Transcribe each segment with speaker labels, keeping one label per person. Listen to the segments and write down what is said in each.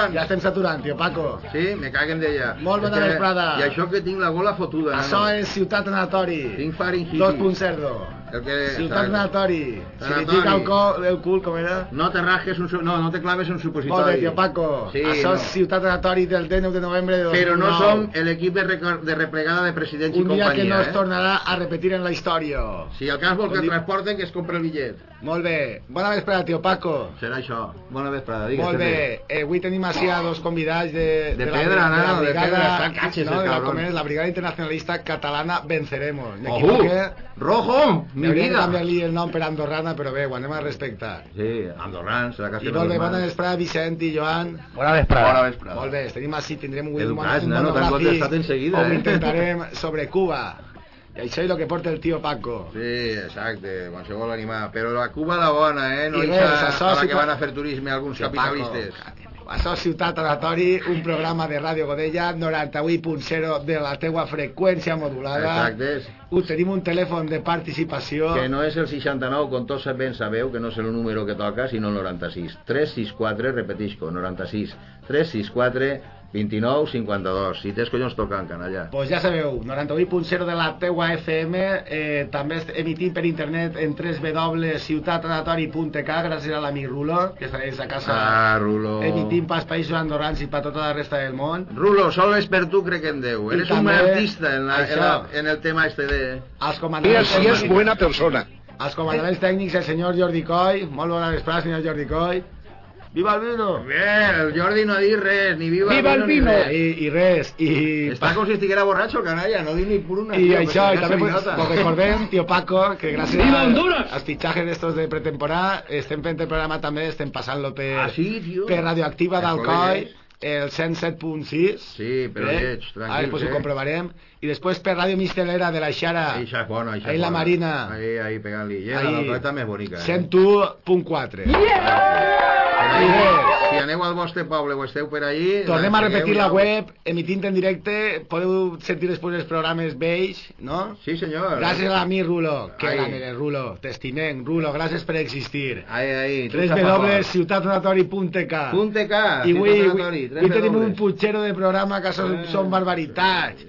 Speaker 1: andorrans.
Speaker 2: Ja estem saturant, tio Paco.
Speaker 1: Sí, me caguen d'ella.
Speaker 2: Molt bona vesprada.
Speaker 1: I això que tinc la gola fotuda.
Speaker 2: Això
Speaker 1: nano.
Speaker 2: és Ciutat Anatori.
Speaker 1: Tinc faringitis.
Speaker 2: 2.0.
Speaker 1: El que...
Speaker 2: Ciutat. Anatori. Si li pica el, co, el cul, com era?
Speaker 1: No te rasques un... No, no te claves un supositori.
Speaker 2: Molt bé, tio Paco.
Speaker 1: Sí,
Speaker 2: Això
Speaker 1: no.
Speaker 2: és Ciutat Anatori del 19 de novembre de 2009.
Speaker 1: Però no som el equip de, de replegada de presidents i
Speaker 2: Un dia
Speaker 1: companyia,
Speaker 2: que no
Speaker 1: eh?
Speaker 2: es tornarà a repetir en la història.
Speaker 1: Si el cas vol que el transporten, que es compre el bitllet.
Speaker 2: Molt bé. Bona vesprada, tio Paco.
Speaker 1: Serà això. Bona vesprada, digues.
Speaker 2: Molt bé. Eh, avui tenim així a dos convidats de...
Speaker 1: De
Speaker 2: la-
Speaker 1: pedra,
Speaker 2: de la
Speaker 1: nano, de
Speaker 2: brigada,
Speaker 1: pedra, està catxes,
Speaker 2: no, de la, com és, la Brigada Internacionalista Catalana Venceremos. Me
Speaker 1: Ojo!
Speaker 2: equivoqué.
Speaker 1: Rojo! Mi
Speaker 2: de
Speaker 1: vida!
Speaker 2: canviar-li el nom per andorrana, però bé, ho anem a respectar.
Speaker 1: Sí, andorrans, serà que
Speaker 2: I molt bé, bona vesprada, Vicent i Joan.
Speaker 3: Bona vesprada.
Speaker 1: Bona vesprada.
Speaker 2: Molt bé, tenim així, tindrem un,
Speaker 1: Educats,
Speaker 2: un
Speaker 1: nano, t'han
Speaker 2: monogràfic
Speaker 1: contestat enseguida, eh?
Speaker 2: intentarem sobre Cuba. Això és el que porta el tio Paco.
Speaker 1: Sí, exacte, qualsevol animal. Però la Cuba la bona, eh? No
Speaker 2: I res, això
Speaker 1: a la que van a fer turisme alguns
Speaker 2: Tio
Speaker 1: capitalistes.
Speaker 2: Paco, això és Ciutat Anatori, un programa de Ràdio Godella, 98.0 de la teua freqüència modulada.
Speaker 1: Exacte.
Speaker 2: Ho tenim un telèfon de participació.
Speaker 1: Que no és el 69, com tots ben sabeu, que no és el número que toca, sinó el 96. 364, repetisco, 96. 364 29 52. Si tens collons tocant, canalla.
Speaker 2: Pues ja sabeu, 98.0 de la teua FM, eh, també emitim per internet en www.ciutatanatori.k gràcies a l'amic Rulo, que està des de casa
Speaker 1: Ah, Rulo.
Speaker 2: emitim pels països andorrans i per tota la resta del món.
Speaker 1: Rulo, solo és per tu crec en Déu.
Speaker 2: I
Speaker 1: Eres un artista en, la, en, la,
Speaker 2: això.
Speaker 1: en el tema este de...
Speaker 2: Els comandaments,
Speaker 3: Sí es buena persona.
Speaker 2: els comandaments tècnics, el senyor Jordi Coy, molt bona vesprada, senyor Jordi Coy. Viva el vino!
Speaker 1: Bé, el Jordi no ha dit res, ni viva,
Speaker 3: Viva el
Speaker 1: ni
Speaker 3: vino!
Speaker 1: res.
Speaker 2: I, i res, i...
Speaker 1: Està com si estiguera borratxo, canalla, no diu ni por una.
Speaker 2: I
Speaker 1: tio,
Speaker 2: això, i també pues, pues recordem, tio Paco, que gràcies
Speaker 3: ¡Viva
Speaker 2: a- als fitxatges d'estos de pretemporada estem fent el programa també, estem passant-lo per,
Speaker 1: Ah, sí, tio?
Speaker 2: per Radioactiva d'Alcoi, el 107.6.
Speaker 1: Sí, però lleig, tranquils,
Speaker 2: Ara pues,
Speaker 1: eh?
Speaker 2: ho comprovarem. I després per Ràdio Mistelera de la Xara,
Speaker 1: Ahí ja és bona, ahí ja
Speaker 2: Ahí la
Speaker 1: bona.
Speaker 2: Marina.
Speaker 1: Ahí, ahí, pegant-li. La
Speaker 2: Ahí.
Speaker 1: nobleta més bonica, eh?
Speaker 2: 101.4.
Speaker 1: Ahí,
Speaker 2: I res.
Speaker 1: Si aneu al vostre poble o esteu per allí...
Speaker 2: Tornem a repetir la web, emitint en directe, podeu sentir després els programes vells, no?
Speaker 1: Sí, senyor.
Speaker 2: Gràcies a mi, Rulo. Que
Speaker 1: Ai.
Speaker 2: gran eres, Rulo. T'estimem, Rulo. Gràcies per existir.
Speaker 1: Ahí, ahí. tu saps fort.
Speaker 2: www.ciutatonatori.k
Speaker 1: Punte K.
Speaker 2: I avui, avui, tenim un putxero de programa que són,
Speaker 1: Eh.
Speaker 2: són barbaritats.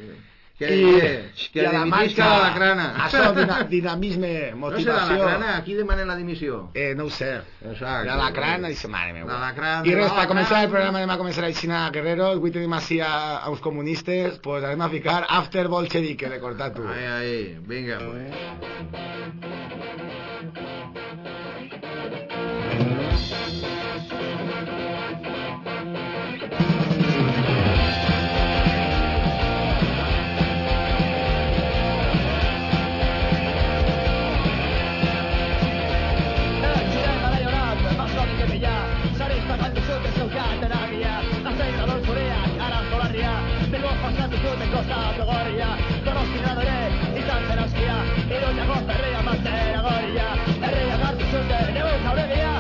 Speaker 1: Que,
Speaker 2: I-
Speaker 1: que,
Speaker 2: i a la marxa,
Speaker 1: la crana.
Speaker 2: Això, dina, dinamisme,
Speaker 1: No serà la
Speaker 2: motivació.
Speaker 1: crana? Aquí demanen la dimissió.
Speaker 2: Eh, no ho sé.
Speaker 1: Exacte.
Speaker 2: La crana i se mare meva.
Speaker 1: L'alacrán,
Speaker 2: I res, per començar el programa demà començarà a Xina Guerrero, avui tenim així a, a uns comunistes, pues anem a ficar After Bolchevique de Cortatu.
Speaker 1: Ahí, ahí. Vinga, pues.
Speaker 4: gozta gorria Donostian ere izan zen askia Iruñako zerria mazera gorria Herria gartu zuten egun jauregia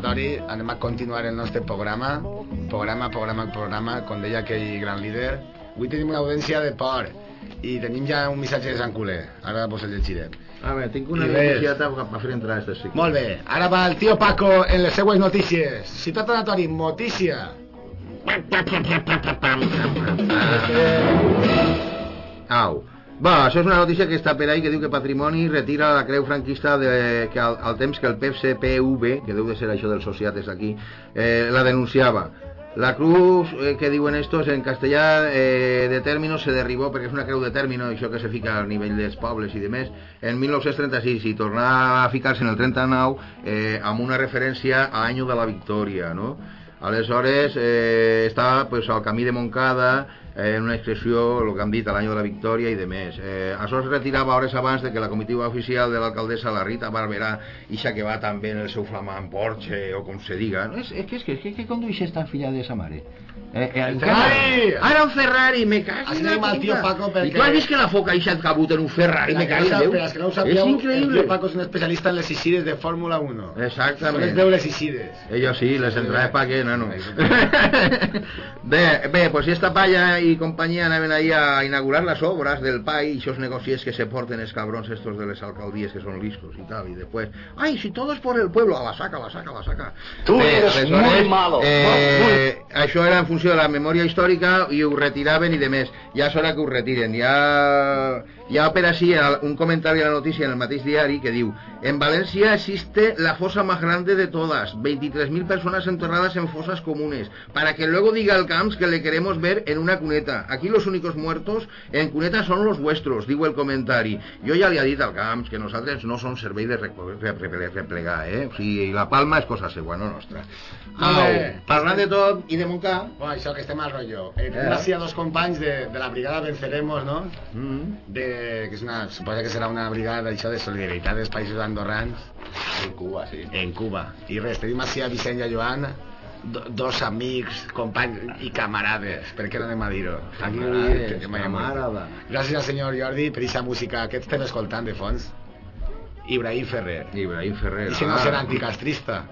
Speaker 2: ciutadanatori anem a continuar el nostre programa. Programa, programa, programa com deia aquell gran líder. Avui tenim una audiència de por i tenim ja un missatge de Sant Culer. Ara vos el llegirem.
Speaker 1: A veure, tinc una noticieta per fer entrar este cicle.
Speaker 2: molt bé, ara va el tio Paco en les seues notícies. Ciutadanatori, notícia.
Speaker 1: Au. Va, això és una notícia que està per ahí que diu que Patrimoni retira la creu franquista de, que al, al temps que el PFCPV, que deu de ser això dels sociates aquí, eh, la denunciava. La cruz eh, que diuen estos en castellà eh, de término se derribó perquè és una creu de término, això que se fica al nivell dels pobles i de més, en 1936 i tornar a ficar-se en el 39 eh, amb una referència a l'any de la victòria, no? Aleshores, eh, està pues, al camí de Montcada, eh, en una expressió, el que han dit, l'any de la victòria i de més. Eh, això es retirava hores abans de que la comitiva oficial de l'alcaldessa, la Rita Barberà, ixa que va també en el seu flamant Porsche, o com se diga. No, és, és que és que, és que, condueix esta filla de sa mare? Eh, eh,
Speaker 2: El
Speaker 1: encara-
Speaker 2: Ferrari!
Speaker 1: Ara un Ferrari, me cago en la
Speaker 2: el tio. Paco
Speaker 1: I
Speaker 2: perquè-
Speaker 1: tu has vist que la foca ixa et cabut en un Ferrari, me
Speaker 2: Per
Speaker 1: cago en Déu?
Speaker 2: als que no ho
Speaker 1: És
Speaker 2: sabíeu, el
Speaker 1: increïble.
Speaker 2: tio Paco és un especialista en les isides de Fórmula 1
Speaker 1: Exactament.
Speaker 2: Sols veu les isides
Speaker 1: Ellos sí, les entrades pa' qué, nano. bé, bé, pues si esta palla y compañía anaven ahí a inaugurar las obras del PAI y esos negocios que se porten es cabrons estos de las alcaldías que son listos y tal, y después, ay, si todo es por el pueblo, a la saca, a la saca, a la saca.
Speaker 3: Tú eres
Speaker 1: aleshores,
Speaker 3: muy malo,
Speaker 1: Eh, això era en funció de la memòria històrica i ho retiraven i de més. Ja és hora que ho retiren. Ja, ja per així el- un comentari a la notícia en el mateix diari que diu En Valencia existe la fosa más grande de todas, 23.000 personas enterradas en fosas comunes, para que luego diga el Camps que le queremos ver en una cuneta. Aquí los únicos muertos en cuneta son los vuestros, digo el comentari. Jo ja li he dit al Camps que nosaltres no som servei de replegar, eh? O sigui, la palma és cosa seva, no nostra. Au, parlant de tot i de Montcà...
Speaker 2: Bueno, això que estem al rotllo. Eh,
Speaker 1: Eh.
Speaker 2: a dos companys de, de la brigada Venceremos, no?
Speaker 1: Mm.
Speaker 2: De, que és una, suposa que serà una brigada això de solidaritat dels països andorrans
Speaker 3: En Cuba, sí.
Speaker 2: en Cuba. I res, tenim així a Vicent i a Joan, do, dos amics, companys i camarades, per què no anem a dir-ho? Aquí
Speaker 1: Camarades, camarada.
Speaker 2: Gràcies al senyor Jordi per aquesta música que estem escoltant de fons. Ibrahim Ferrer.
Speaker 1: Ibrahim Ferrer.
Speaker 2: I si no
Speaker 1: ah.
Speaker 2: serà anticastrista.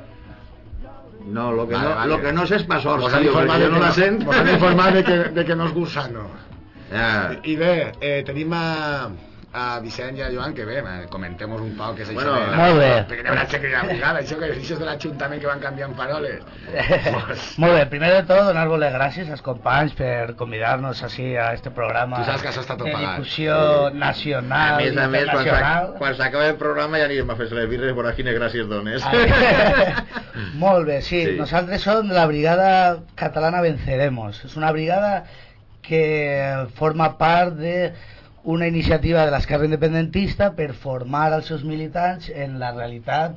Speaker 1: No, lo que,
Speaker 2: Vale,
Speaker 1: no,
Speaker 2: vale.
Speaker 1: Lo que no sé és pasor,
Speaker 2: Vos han de que
Speaker 1: no la sent.
Speaker 2: Vos han informat de que, de que no és gusano.
Speaker 1: Ja.
Speaker 2: I bé, eh, tenim a, a Vicent i a Joan, que bé, comentemos un poc què és
Speaker 1: Bueno,
Speaker 2: això la...
Speaker 5: molt bé.
Speaker 2: Perquè hi haurà que la brigada, això, que això és de l'Ajuntament que van canviant paroles. Pues,
Speaker 5: Molt bé, primer de tot donar-vos les gràcies als companys per convidar-nos així a este programa
Speaker 2: Tu saps que això està tot
Speaker 5: de
Speaker 2: pagat.
Speaker 5: difusió
Speaker 1: A
Speaker 5: nacional
Speaker 1: més a més, quan
Speaker 5: internacional.
Speaker 1: quan s'acaba el programa ja anirem a fer les birres veuràs quines gràcies dones.
Speaker 5: Ah, Molt bé, sí.
Speaker 1: Sí.
Speaker 5: Nosaltres som de la brigada catalana Venceremos. És una brigada que forma part de una iniciativa de l'esquerra independentista per formar els seus militants en la realitat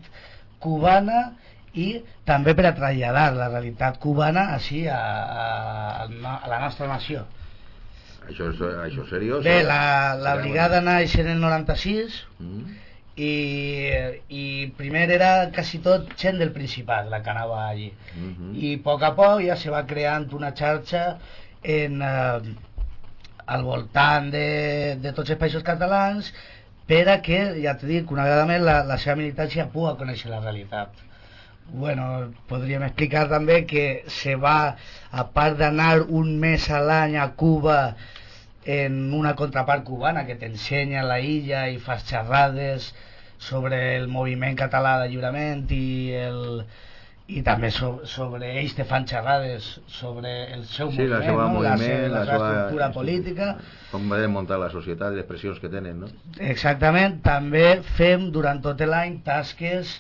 Speaker 5: cubana i també per a traslladar la realitat cubana així a, a, a la nostra nació.
Speaker 1: això, és, això és seriós?
Speaker 5: Bé,
Speaker 1: eh?
Speaker 5: la, la brigada naix en el 96
Speaker 1: Mm.
Speaker 5: i, i primer era quasi tot gent del Principat la que anava allí
Speaker 1: Mhm.
Speaker 5: i a poc a poc ja se va creant una xarxa en, eh, al voltant de, de tots els països catalans per a que, ja t'he dit, una vegada més la, la seva militància pugui conèixer la realitat. Bueno, podríem explicar també que se va, a part d'anar un mes a l'any a Cuba en una contrapart cubana que t'ensenya la illa i fas xerrades sobre el moviment català d'alliberament i el i també so, sobre ells te fan xerrades sobre el seu
Speaker 1: Sí, la
Speaker 5: moviment,
Speaker 1: seva
Speaker 5: no? la,
Speaker 1: moviment,
Speaker 5: seva, la,
Speaker 1: la
Speaker 5: seva estructura política
Speaker 1: Com va muntar la societat, les pressions que tenen, no?
Speaker 5: Exactament, també fem durant tot l'any tasques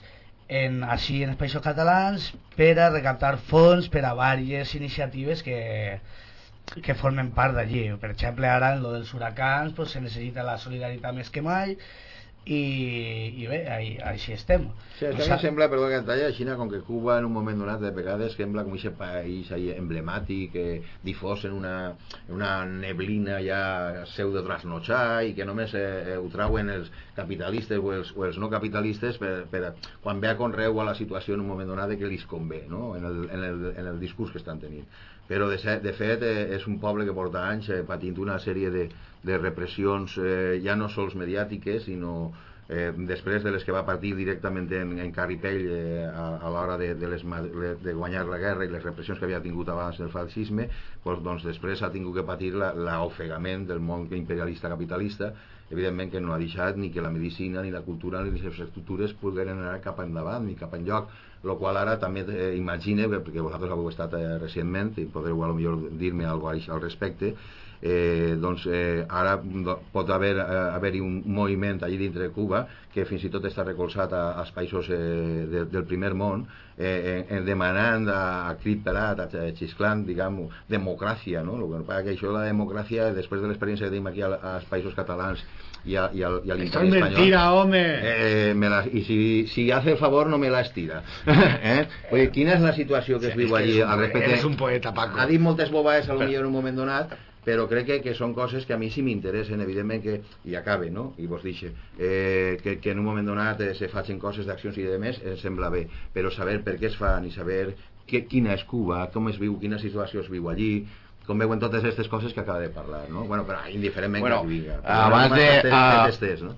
Speaker 5: en, així en els països catalans per a recaptar fons per a diverses iniciatives que, que formen part d'allí. Per exemple, ara en lo dels huracans pues, se necessita la solidaritat més que mai i, i bé, ahí, així estem
Speaker 1: Sí, és que a mi em sembla, perdó que talla, Xina, com que Cuba en un moment donat de vegades sembla com aquest país ahí emblemàtic, eh, difós en una, en una neblina ja pseudo trasnotxar i que només eh, ho trauen els capitalistes o els, o els no capitalistes per, per, quan ve a conreu a la situació en un moment donat de que li convé, no? en, el, en, el, en el discurs que estan tenint. Però de, de fet eh, és un poble que porta anys eh, patint una sèrie de, de repressions eh, ja no sols mediàtiques, sinó eh, després de les que va partir directament en, en Carripell eh, a, a l'hora de, de, les, de guanyar la guerra i les repressions que havia tingut abans del fascisme doncs, doncs després ha tingut que patir l'ofegament del món imperialista capitalista evidentment que no ha deixat ni que la medicina ni la cultura ni les infraestructures pogueren anar cap endavant ni cap enlloc el qual ara també eh, imagine, perquè vosaltres heu estat eh, recentment i podreu millor dir-me alguna cosa al respecte eh, doncs eh, ara pot haver, eh, haver-hi un moviment allí dintre de Cuba que fins i tot està recolzat a, als països eh, de, del primer món eh, en, en demanant a, a crit pelat, a ch- xisclant, diguem, democràcia, no? El que passa que això la democràcia, després de l'experiència que tenim aquí al- als països catalans i a, i al, i a l'imperi
Speaker 2: es
Speaker 1: espanyol
Speaker 2: mentira, home.
Speaker 1: Eh, me la, y si, si hace el favor no me la estira eh? Oye, quina és la situació que es viu allí al respecte
Speaker 2: Eres un poeta, Paco.
Speaker 1: ha dit moltes bobades a lo millor en un moment donat però crec que, que són coses que a mi sí m'interessen evidentment que, i acabe no? i vos dixe eh, que, que en un moment donat eh, se facin coses d'accions i de més em sembla bé però saber per què es fan i saber que, quina és Cuba, com es viu quina situació es viu allí com veuen totes aquestes coses que acaba de parlar no? bueno, però indiferentment
Speaker 3: Bueno,
Speaker 1: que vinga
Speaker 3: abans de,
Speaker 1: a...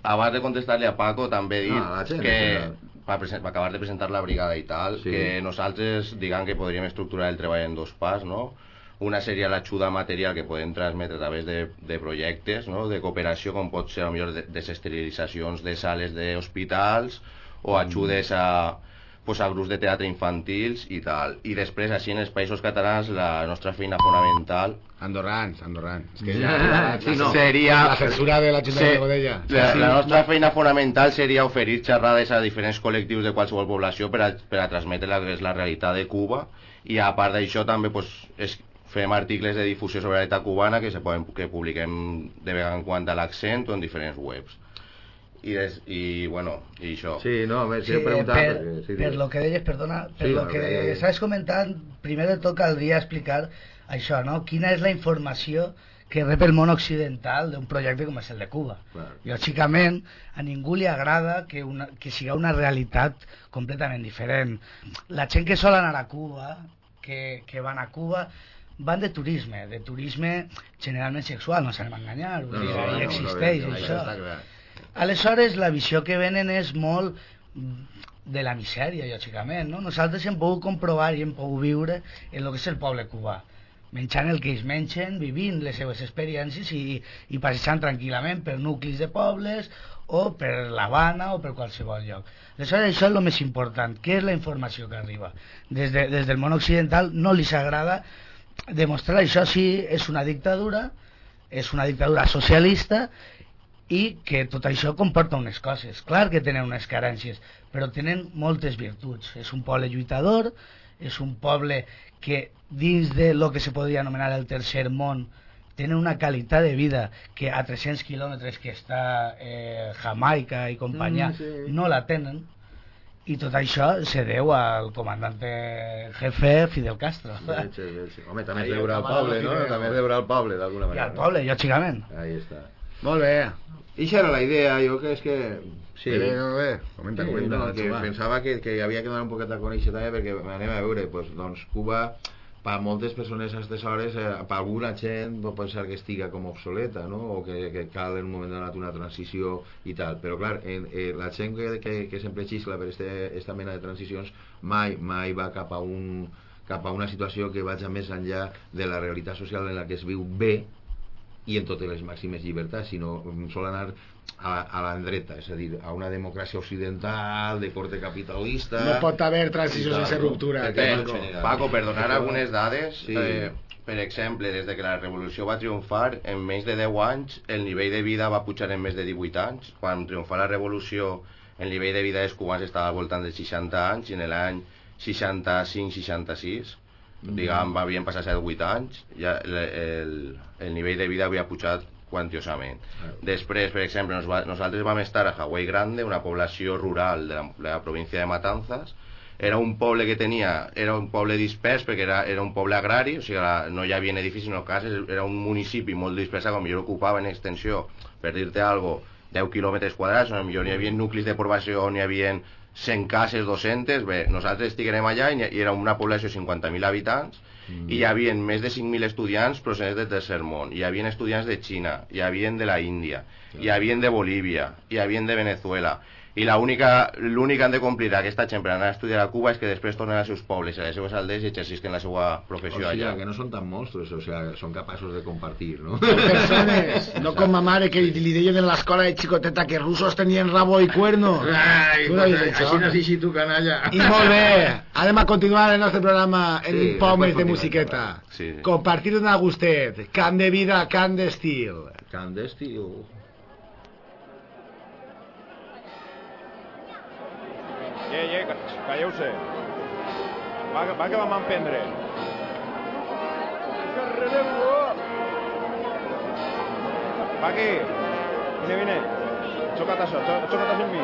Speaker 3: a, abans de contestar-li a Paco també dir
Speaker 1: No, a la gent, en
Speaker 3: que va, presen- va acabar de presentar la brigada i tal,
Speaker 1: Sí.
Speaker 3: que nosaltres diguem que podríem estructurar el treball en dos parts, no? Una seria l'ajuda material que podem transmetre a través de, de projectes, no? de cooperació, com pot ser millor de- desesterilitzacions de sales d'hospitals o ajudes a, pues, a grups de teatre infantils i tal. I després, així en els països catalans, la nostra feina fonamental
Speaker 2: Andorrans, andorrans. Es que la,
Speaker 1: sí, no.
Speaker 3: seria...
Speaker 2: la censura de la Junta
Speaker 3: Sí,
Speaker 2: de Godella.
Speaker 3: La, la nostra feina fonamental seria oferir xerrades a diferents col·lectius de qualsevol població per a, per a transmetre la és la realitat de Cuba i a part d'això també pues, es, fem articles de difusió sobre la realitat cubana que, se poden, que publiquem de vegades en quant a l'accent o en diferents webs i, des, i bueno, i això
Speaker 1: sí, no, a veure,
Speaker 5: Sí,
Speaker 1: si preguntat
Speaker 5: per,
Speaker 1: perquè, sí,
Speaker 5: per lo que deies, perdona, per
Speaker 1: Sí,
Speaker 5: lo que estaves comentant, primer de tot caldria explicar això, no? Quina és la informació que rep el món occidental d'un projecte com és el de Cuba.
Speaker 1: Clar.
Speaker 5: Lògicament, a ningú li agrada que, una, que siga una realitat completament diferent. La gent que sol anar a Cuba, que, que van a Cuba, van de turisme, de turisme generalment sexual, no s'anem a enganyar,
Speaker 1: No, no, no, no,
Speaker 5: existeix
Speaker 1: no, no,
Speaker 5: això.
Speaker 2: Està clar.
Speaker 5: Aleshores, la visió que venen és molt de la misèria, lògicament, no? Nosaltres hem pogut comprovar i hem pogut viure en el que és el poble cubà menjant el que ells mengen, vivint les seues experiències i, i passejant tranquil·lament per nuclis de pobles o per l'Havana o per qualsevol lloc. Aleshores, això és el més important, què és la informació que arriba. Des, de, des del món occidental no li s'agrada demostrar això sí és una dictadura, és una dictadura socialista i que tot això comporta unes coses. Clar que tenen unes carències, però tenen moltes virtuts. És un poble lluitador, és un poble que dins de lo que se podria anomenar el tercer món tenen una qualitat de vida que a 300 quilòmetres que està eh, Jamaica i companyia
Speaker 1: Mm, sí.
Speaker 5: no la tenen i tot això se deu al comandante jefe Fidel Castro
Speaker 1: Veig, veig. Home, també és deure al
Speaker 2: el
Speaker 1: poble, no?
Speaker 2: Fidel.
Speaker 1: També és deure al poble, d'alguna
Speaker 5: i
Speaker 1: manera.
Speaker 5: al poble, lògicament
Speaker 1: Ahí està.
Speaker 2: Molt bé.
Speaker 1: I això era la idea, jo que és que... Sí,
Speaker 2: Bé, no, bé. Comenta,
Speaker 1: Sí,
Speaker 2: comenta.
Speaker 1: no, que pensava que, que havia que donar un poquet a conèixer també perquè anem a veure, pues, doncs Cuba per moltes persones a aquestes hores eh, per alguna gent pot pensar que estiga com obsoleta no? o que, que cal en un moment donat una transició i tal, però clar eh, eh, la gent que, que, que sempre xiscla per este, esta mena de transicions mai, mai va cap a un cap a una situació que vagi més enllà de la realitat social en la que es viu bé i en totes les màximes llibertats, sinó mm, sol anar a, a l'endreta, és a dir, a una democràcia occidental, de corte capitalista...
Speaker 2: No pot haver transició
Speaker 1: tal,
Speaker 2: sense
Speaker 1: no?
Speaker 2: ruptura.
Speaker 1: Paco,
Speaker 3: Paco, per donar algunes dades,
Speaker 1: Sí.
Speaker 3: eh, per exemple, des de que la revolució va triomfar, en menys de 10 anys el nivell de vida va pujar en més de 18 anys. Quan triomfà la revolució, el nivell de vida dels cubans estava al voltant de 60 anys, i en l'any 65-66,
Speaker 1: Mm.
Speaker 3: Diguem, havien passat 7 8 anys, ja el, el, el nivell de vida havia pujat quantiosament. Després, per exemple, nos va, nosaltres vam estar a Hawaii Grande, una població rural de la, de la província de Matanzas, era un poble que tenia, era un poble dispers perquè era, era un poble agrari, o sigui, la, no hi havia edificis, no cases, era un municipi molt dispersat, com millor ocupava en extensió, per dir-te algo, 10 quilòmetres quadrats, on millor hi havia nuclis de població on hi havia 100 cases, 200, bé, nosaltres estiguem allà i, i era una població de 50.000 habitants mm. i hi havia més de 5.000 estudiants procedents del tercer món, hi havia estudiants de Xina, hi havia de la Índia, hi havia de Bolívia, hi havia de Venezuela, i l'únic que han de complir aquesta gent per anar a estudiar a Cuba és que després tornen als seus pobles, a les seues aldees i exercisquen la seva professió
Speaker 1: O sigui,
Speaker 3: allà.
Speaker 1: que no són tan monstruos, o sigui, són capaços de compartir, no?
Speaker 2: Persones, no com ma mare que li deien en l'escola de xicoteta que russos tenien rabo i cuerno.
Speaker 1: Ai,
Speaker 2: Tu no
Speaker 1: pues,
Speaker 2: dius això?
Speaker 1: així així tu, canalla.
Speaker 2: I molt bé, anem a continuar el nostre programa en
Speaker 1: Sí, després
Speaker 2: de musiqueta.
Speaker 3: Sí, sí.
Speaker 2: Compartir un gustet, can de vida, can d'estil.
Speaker 1: Can d'estiu.
Speaker 6: Ei, ei, calleu-se. Va, va que vam emprendre. Va aquí. Vine, vine. Xoca't això, xo- xoca't això amb mi.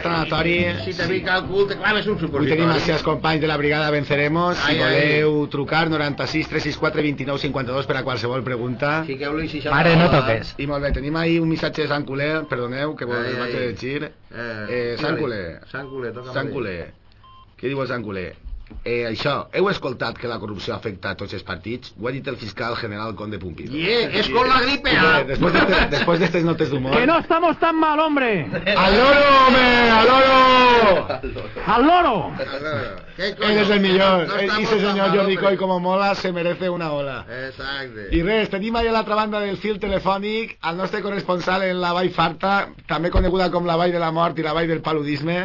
Speaker 2: Ciutat tanatori.
Speaker 1: Si te pica el cul, te claves un
Speaker 2: Avui tenim
Speaker 1: supositori.
Speaker 2: els seus companys de la brigada Venceremos. Si
Speaker 1: Ai, ai.
Speaker 2: voleu trucar, 96 364 29 52 per a qualsevol pregunta.
Speaker 1: Fiqueu-li 60
Speaker 5: Mare, no toques.
Speaker 2: I molt bé, tenim ahí un missatge de Sant Culer, perdoneu, que vos
Speaker 1: Ai,
Speaker 2: vaig
Speaker 1: ai.
Speaker 2: llegir.
Speaker 1: Eh,
Speaker 2: Eh, Sant. Culer.
Speaker 1: Sant Culer, toca
Speaker 2: Sant Culer. Què diu el Sant Culer? Eh, això, heu escoltat que la corrupció afecta a tots els partits? Ho ha dit el fiscal general Conde Pumpido.
Speaker 1: Yeah, és con la gripe
Speaker 2: Bé,
Speaker 1: A.
Speaker 2: Después de, este- después de estas notes d'humor...
Speaker 4: Que no estamos tan mal, hombre.
Speaker 2: ¡Al loro, hombre! ¡Al loro!
Speaker 4: Al loro.
Speaker 2: Él es el millor.
Speaker 1: No estamos
Speaker 2: Ese
Speaker 1: mal,
Speaker 2: Jordi. Coy, como mola, se merece una ola.
Speaker 1: Exacte.
Speaker 2: I res, tenim allà a l'altra banda del fil telefònic el nostre corresponsal en la Vall Farta, també coneguda com la Vall de la Mort i la Vall del Paludisme,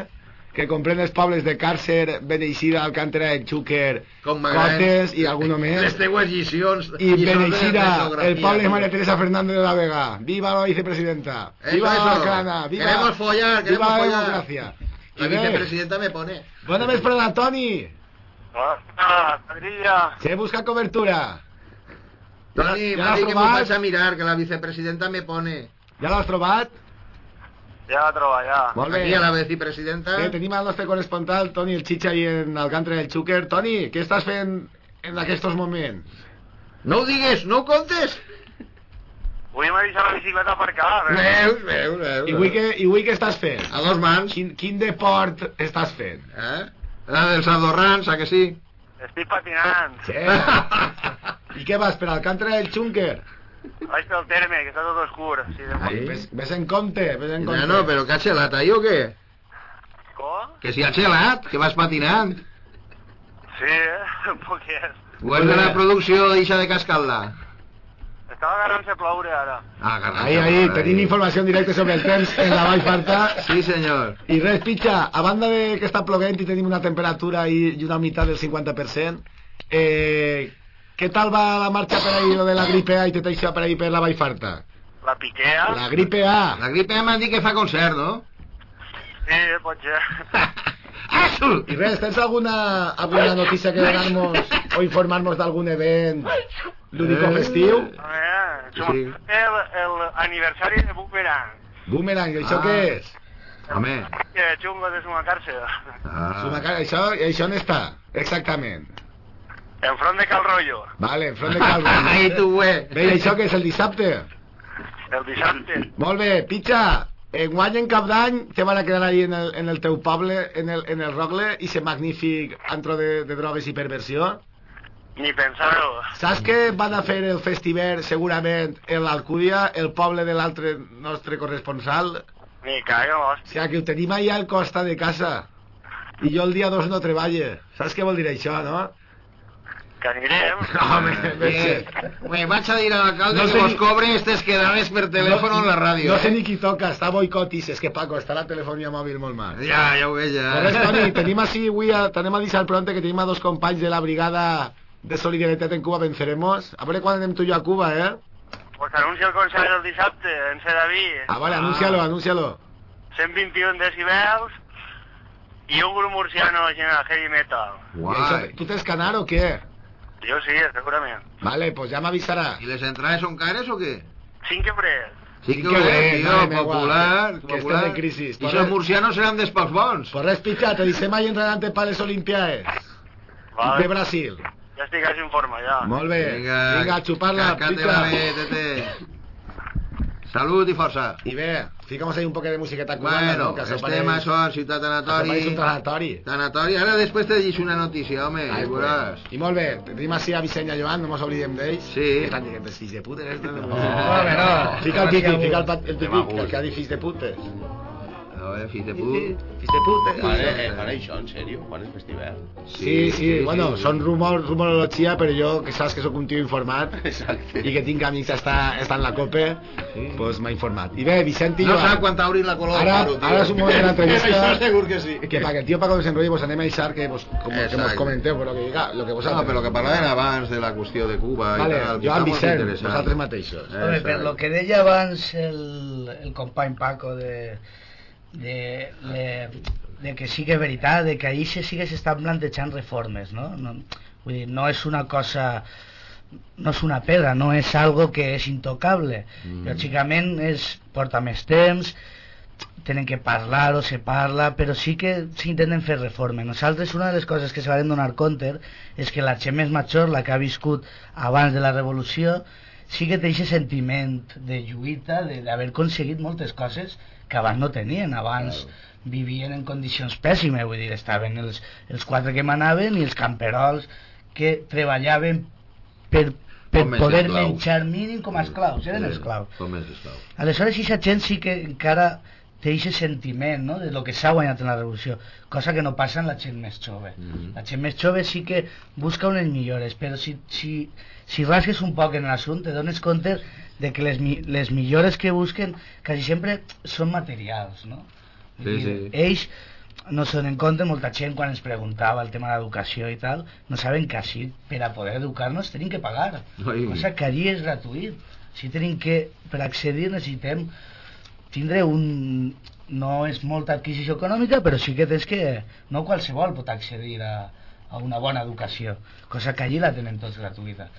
Speaker 2: que comprèn els pobles de Càrcer, Beneixida, Alcántara, Xúquer, Cotes i alguno més.
Speaker 1: Les teues lliçons.
Speaker 2: I Beneixida, el poble de
Speaker 1: tio.
Speaker 2: María Teresa Fernández de la Vega. Viva la vicepresidenta. Viva
Speaker 1: eso.
Speaker 2: la Cana. Viva,
Speaker 1: Queremos follar,
Speaker 2: viva
Speaker 1: queremos
Speaker 2: la
Speaker 1: follar.
Speaker 2: democracia.
Speaker 1: La vicepresidenta me pone.
Speaker 2: Bona vesprada, Toni.
Speaker 7: Hola, Padrilla.
Speaker 2: Se busca cobertura.
Speaker 1: Toni,
Speaker 2: Ja
Speaker 1: m'ha dit que m'ho vaig a mirar, que la vicepresidenta me pone.
Speaker 2: Ja l'has trobat?
Speaker 7: Ja la troba, ja.
Speaker 2: Molt bé.
Speaker 1: Aquí a la vicepresidenta.
Speaker 2: Bé, tenim el nostre corresponsal, Toni el Chicha, i en Alcántara del Xúquer. Toni, què estàs fent en aquests moments?
Speaker 1: No ho digues, no ho contes.
Speaker 7: Avui m'ha deixat la bicicleta aparcada. eh?
Speaker 1: Veus, veus, veus.
Speaker 2: I avui què, i avui què estàs fent?
Speaker 1: A dos mans.
Speaker 2: Quin, quin deport estàs fent?
Speaker 1: Eh? La dels andorrans, a que sí?
Speaker 7: Estic patinant.
Speaker 2: Sí. I què vas, per Alcántara del Xúquer?
Speaker 7: Vaig pel terme, que està tot oscur. Sí, de...
Speaker 1: Ahí.
Speaker 2: Ves, ves en compte, ves en compte.
Speaker 1: No, no, però que ha xelat ahí o què?
Speaker 7: Com?
Speaker 1: Que si ha xelat, que vas patinant.
Speaker 7: Sí, eh? Un poquet.
Speaker 1: O és de la producció d'Ixa de Cascalda?
Speaker 7: Estava agarrant-se a ploure ara.
Speaker 1: Ah, garranta,
Speaker 2: Ahí, ahí, tenim informació en directe sobre el temps en la Vall Farta.
Speaker 1: Sí, senyor.
Speaker 2: I res, Pitxa, a banda de que està ploguent i tenim una temperatura i, i una humitat del 50%, eh, què tal va la marxa per ahí, lo de la gripe A i tot això per ahí per la Vall Farta?
Speaker 7: La piquea?
Speaker 2: La gripe A.
Speaker 1: La gripe m'han dit que fa concert, no?
Speaker 7: Sí, pot ser.
Speaker 2: I res, tens alguna, alguna notícia que donar-nos o informar-nos d'algun event lúdic o
Speaker 1: Eh.
Speaker 2: festiu?
Speaker 7: A veure,
Speaker 1: Sí.
Speaker 7: sí. el, el aniversari de Boomerang.
Speaker 2: Boomerang, i això
Speaker 1: Ah.
Speaker 2: què és?
Speaker 1: Home.
Speaker 7: Que xungo de suma càrcel.
Speaker 1: Ah.
Speaker 2: Sumacar, això, això on està? Exactament.
Speaker 7: Enfront de Cal Rollo.
Speaker 2: Vale, enfront de Calvo.
Speaker 1: Ai, tu, güey.
Speaker 2: Bé, i això què és, el dissabte?
Speaker 7: El dissabte.
Speaker 2: Molt bé, Pitxa, enguany en cap d'any te van a quedar ahí en el, en el teu poble, en el, en el Rogle, i se magnífic antro de, de drogues i perversió.
Speaker 7: Ni pensar-ho.
Speaker 2: Saps que van a fer el festiver segurament en l'Alcúdia, el poble de l'altre nostre corresponsal?
Speaker 7: Ni caga,
Speaker 2: O
Speaker 7: hòstia.
Speaker 2: sigui, que ho tenim allà al costa de casa. I jo el dia 2 no treballe. Saps què vol dir això, no?
Speaker 7: Que anirem.
Speaker 2: Home,
Speaker 1: Eh,
Speaker 2: veig
Speaker 1: me vaig a dir a l'alcalde
Speaker 2: No
Speaker 1: que
Speaker 2: sé
Speaker 1: vos
Speaker 2: ni-
Speaker 1: cobre estes quedades per telèfon en la ràdio.
Speaker 2: No sé
Speaker 1: eh?
Speaker 2: ni qui toca, està boicotis. És que, Paco, està la telefonia mòbil molt mal.
Speaker 1: Ja, ja ho veig, ja.
Speaker 2: Res, Toni, tenim així avui, a, tenim a deixar pronte que tenim a dos companys de la brigada de solidaritat en Cuba Venceremos. A veure quan anem tu i jo a Cuba, eh?
Speaker 7: Pues anuncia el concert el dissabte en Sedaví.
Speaker 2: Ah, vale, anúncialo, anúncialo.
Speaker 7: 121 decibels i un grup murciano general heavy metal.
Speaker 2: I això,
Speaker 1: Guai.
Speaker 2: tu tens canar o què?
Speaker 7: Jo sí, segurament.
Speaker 2: Vale, pues ja m'avisarà.
Speaker 1: I les entrades són cares o què?
Speaker 7: 5 euros.
Speaker 1: Sí
Speaker 2: Sí
Speaker 1: que
Speaker 2: que
Speaker 1: ho
Speaker 2: bé,
Speaker 1: veig, tio,
Speaker 2: meva,
Speaker 1: popular,
Speaker 2: que- que
Speaker 1: popular.
Speaker 2: estem en crisi.
Speaker 1: I els murcianos seran dels pocs bons.
Speaker 2: Pues res, pitxa, te deixem ahí entrenant per les Olimpiades
Speaker 7: Vale.
Speaker 2: de Brasil.
Speaker 7: Ja estic en forma, ja.
Speaker 2: Molt bé.
Speaker 1: Vinga,
Speaker 2: Vinga, a xupar-la,
Speaker 1: Càcate-la
Speaker 2: pitxa.
Speaker 1: bé, tete. Salut i força.
Speaker 2: I bé, ficamos ahí un poc de musiqueta cubana,
Speaker 1: Bueno,
Speaker 2: no? Que això
Speaker 1: estem
Speaker 2: pareix-
Speaker 1: això, Ciutat
Speaker 2: això
Speaker 1: Tanatori.
Speaker 2: un tanatori.
Speaker 1: Tanatori, ara després te llegeixo una notícia, home,
Speaker 2: Ai,
Speaker 1: i veuràs.
Speaker 2: pues. I molt bé, tenim així a Vicent i a Joan, no mos oblidem d'ells.
Speaker 1: Sí.
Speaker 2: Que dient, els fills de putes, eh? No,
Speaker 5: home, no.
Speaker 2: Fica el
Speaker 5: Demasiado.
Speaker 2: fica el, el que el que ha dit fills de putes.
Speaker 1: A veure, fill de put.
Speaker 2: Fills de.
Speaker 3: Fan, eh, fan això, en sèrio? Fan el festival?
Speaker 2: Sí, sí, bueno, són rumors, rumorologia, però jo, que saps que sóc un tio informat
Speaker 3: Exacte.
Speaker 2: i que tinc amics que està, està en la COPE, doncs pues m'ha informat. I bé, Vicent i
Speaker 1: No
Speaker 2: Joan,
Speaker 1: sap quan t'ha obrit la color
Speaker 2: Ara-
Speaker 1: paro, tio.
Speaker 2: ara és un moment de l'entrevista.
Speaker 1: Això segur que sí.
Speaker 2: que para que el tío Paco desenrolle, pues anem a deixar que, pues, como, que
Speaker 1: Exacte.
Speaker 2: comenteu, però que diga lo que vos
Speaker 1: No, però que parlaven abans de la qüestió de Cuba
Speaker 2: Vale,
Speaker 1: i tal, està molt
Speaker 2: Vicent, vosaltres mateixos.
Speaker 5: Home, per lo que deia abans el, el company Paco de, de, de, de que sí que és veritat, de que ahir se sí que s'estan plantejant reformes, no? no? Vull dir, no és una cosa no és una pedra, no és algo que és intocable. Mm. Lògicament és, porta més temps, tenen que parlar o se parla, però sí que s'intenten fer reformes. Nosaltres una de les coses que se van donar compte és que la gent més major, la que ha viscut abans de la revolució, sí que té aquest sentiment de lluita, de- d'haver aconseguit moltes coses que abans no tenien. Abans vivien en condicions pèssimes, vull dir, estaven els, els quatre que manaven i els camperols que treballaven per, per
Speaker 1: Com
Speaker 5: poder
Speaker 1: esclaus.
Speaker 5: menjar mínim com a esclaus, eren esclaus.
Speaker 1: Com és esclau.
Speaker 5: Aleshores, aquesta gent sí que encara té aquest sentiment no? de lo que s'ha guanyat en la revolució, cosa que no passa en la gent més jove.
Speaker 1: Mhm.
Speaker 5: La gent més jove sí que busca unes millores, però si, si, si rasques un poc en l'assumpte, dones compte de que les, les millores que busquen quasi sempre són materials, no?
Speaker 1: Sí, sí.
Speaker 5: Ells no se donen compte, molta gent quan ens preguntava el tema de l'educació i tal, no saben que així per a poder educar-nos tenim que pagar,
Speaker 1: Ai.
Speaker 5: cosa que allí és gratuït. Si tenim que, per accedir necessitem tindre un... no és molta adquisició econòmica, però sí que tens que... no qualsevol pot accedir a, a una bona educació, cosa que allí la tenen tots gratuïta.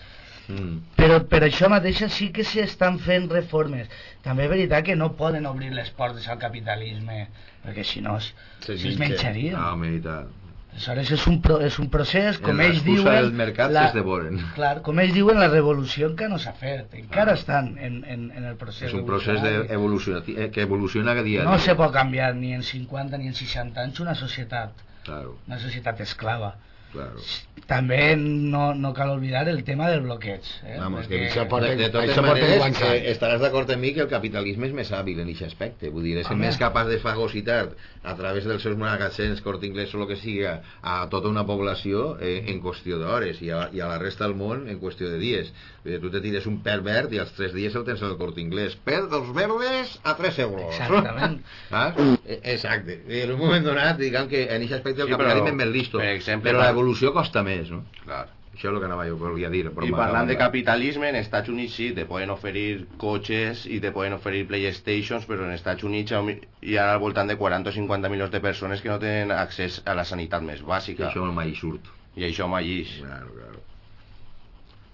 Speaker 1: Mm.
Speaker 5: Però per això mateixa sí que s'estan fent reformes. També és veritat que no poden obrir les portes al capitalisme, perquè si no es,
Speaker 2: Se
Speaker 5: si es.
Speaker 1: Ah, tant.
Speaker 5: Aleshores és un, pro, és un procés, com
Speaker 1: En
Speaker 5: ells diuen...
Speaker 1: del mercat que es devoren.
Speaker 5: Clar, com ells diuen, la revolució encara no s'ha fet. Encara estan en, en, en el procés
Speaker 1: És un procés de eh, que evoluciona cada dia.
Speaker 5: No se pot canviar ni en 50 ni en 60 anys una societat,
Speaker 1: Claro,
Speaker 5: una societat esclava.
Speaker 1: Claro.
Speaker 5: També no, no cal oblidar el tema del bloqueig. Eh?
Speaker 2: Vamos, que això porta,
Speaker 1: de, de totes
Speaker 2: això porta
Speaker 1: maneres,
Speaker 2: 50
Speaker 1: eh, estaràs d'acord amb mi que el capitalisme és més hàbil en aquest aspecte. Vull dir, és
Speaker 5: Home.
Speaker 1: més capaç de fagocitar a través dels seus magatzems, cort inglès o el que siga, a tota una població eh, en qüestió d'hores i, a, i a la resta del món en qüestió de dies. Vull dir, tu te tires un per verd i als tres dies el tens al cort inglés. Per dos verdes a 3 euros.
Speaker 5: Exactament.
Speaker 1: ah? Eh, Exacte. I en un moment donat, diguem que en aquest aspecte el
Speaker 3: Sí, però,
Speaker 1: capitalisme és més listo,
Speaker 3: per exemple,
Speaker 1: però l'evolució costa més, no?
Speaker 3: Clar.
Speaker 1: Això és el que anava jo volia dir.
Speaker 3: I parlant de capitalisme, en Estats Units sí, te poden oferir cotxes i te poden oferir Playstations, però en Estats Units hi ha al voltant de 40 o 50 milions de persones que no tenen accés a la sanitat més bàsica.
Speaker 1: això mai surt.
Speaker 3: I això mai ix.
Speaker 1: Claro, claro.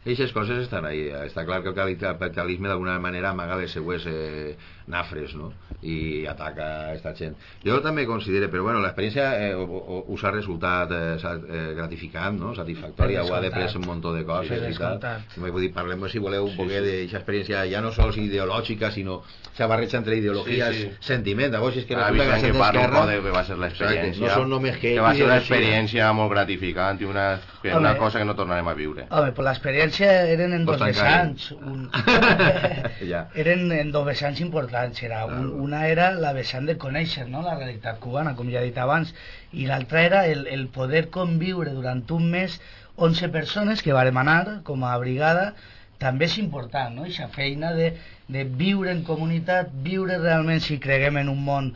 Speaker 1: Aquestes coses estan ahí. Està clar que el capitalisme d'alguna manera amaga les seues eh, nafres, no? I ataca a esta gent. Jo també considero, però bueno, l'experiència eh, us ha resultat eh, eh, gratificant, no? Satisfactòria, ho ha després un munt de coses
Speaker 5: Per
Speaker 1: i tal. Vull dir, parlem, si voleu, un poquet d'aquesta experiència ja no sols ideològica, sinó la barreja entre ideologies,
Speaker 3: Sí, sí.
Speaker 1: sentiment. Llavors, és que
Speaker 3: Ara
Speaker 1: resulta que la gent
Speaker 3: que
Speaker 1: d'esquerra...
Speaker 3: va ser l'experiència.
Speaker 1: No són només que...
Speaker 3: que va ser una experiència molt gratificant i una, que una cosa que no tornarem a viure.
Speaker 5: Home, pues l'experiència eren en dos vessants. Un...
Speaker 1: Ja.
Speaker 5: eren en dos vessants importants. Era un, una era la vessant de conèixer no? la realitat cubana, com ja he dit abans, i l'altra era el, el poder conviure durant un mes 11 persones que vàrem anar com a brigada també és important, no? Eixa feina de, de viure en comunitat, viure realment si creguem en un món,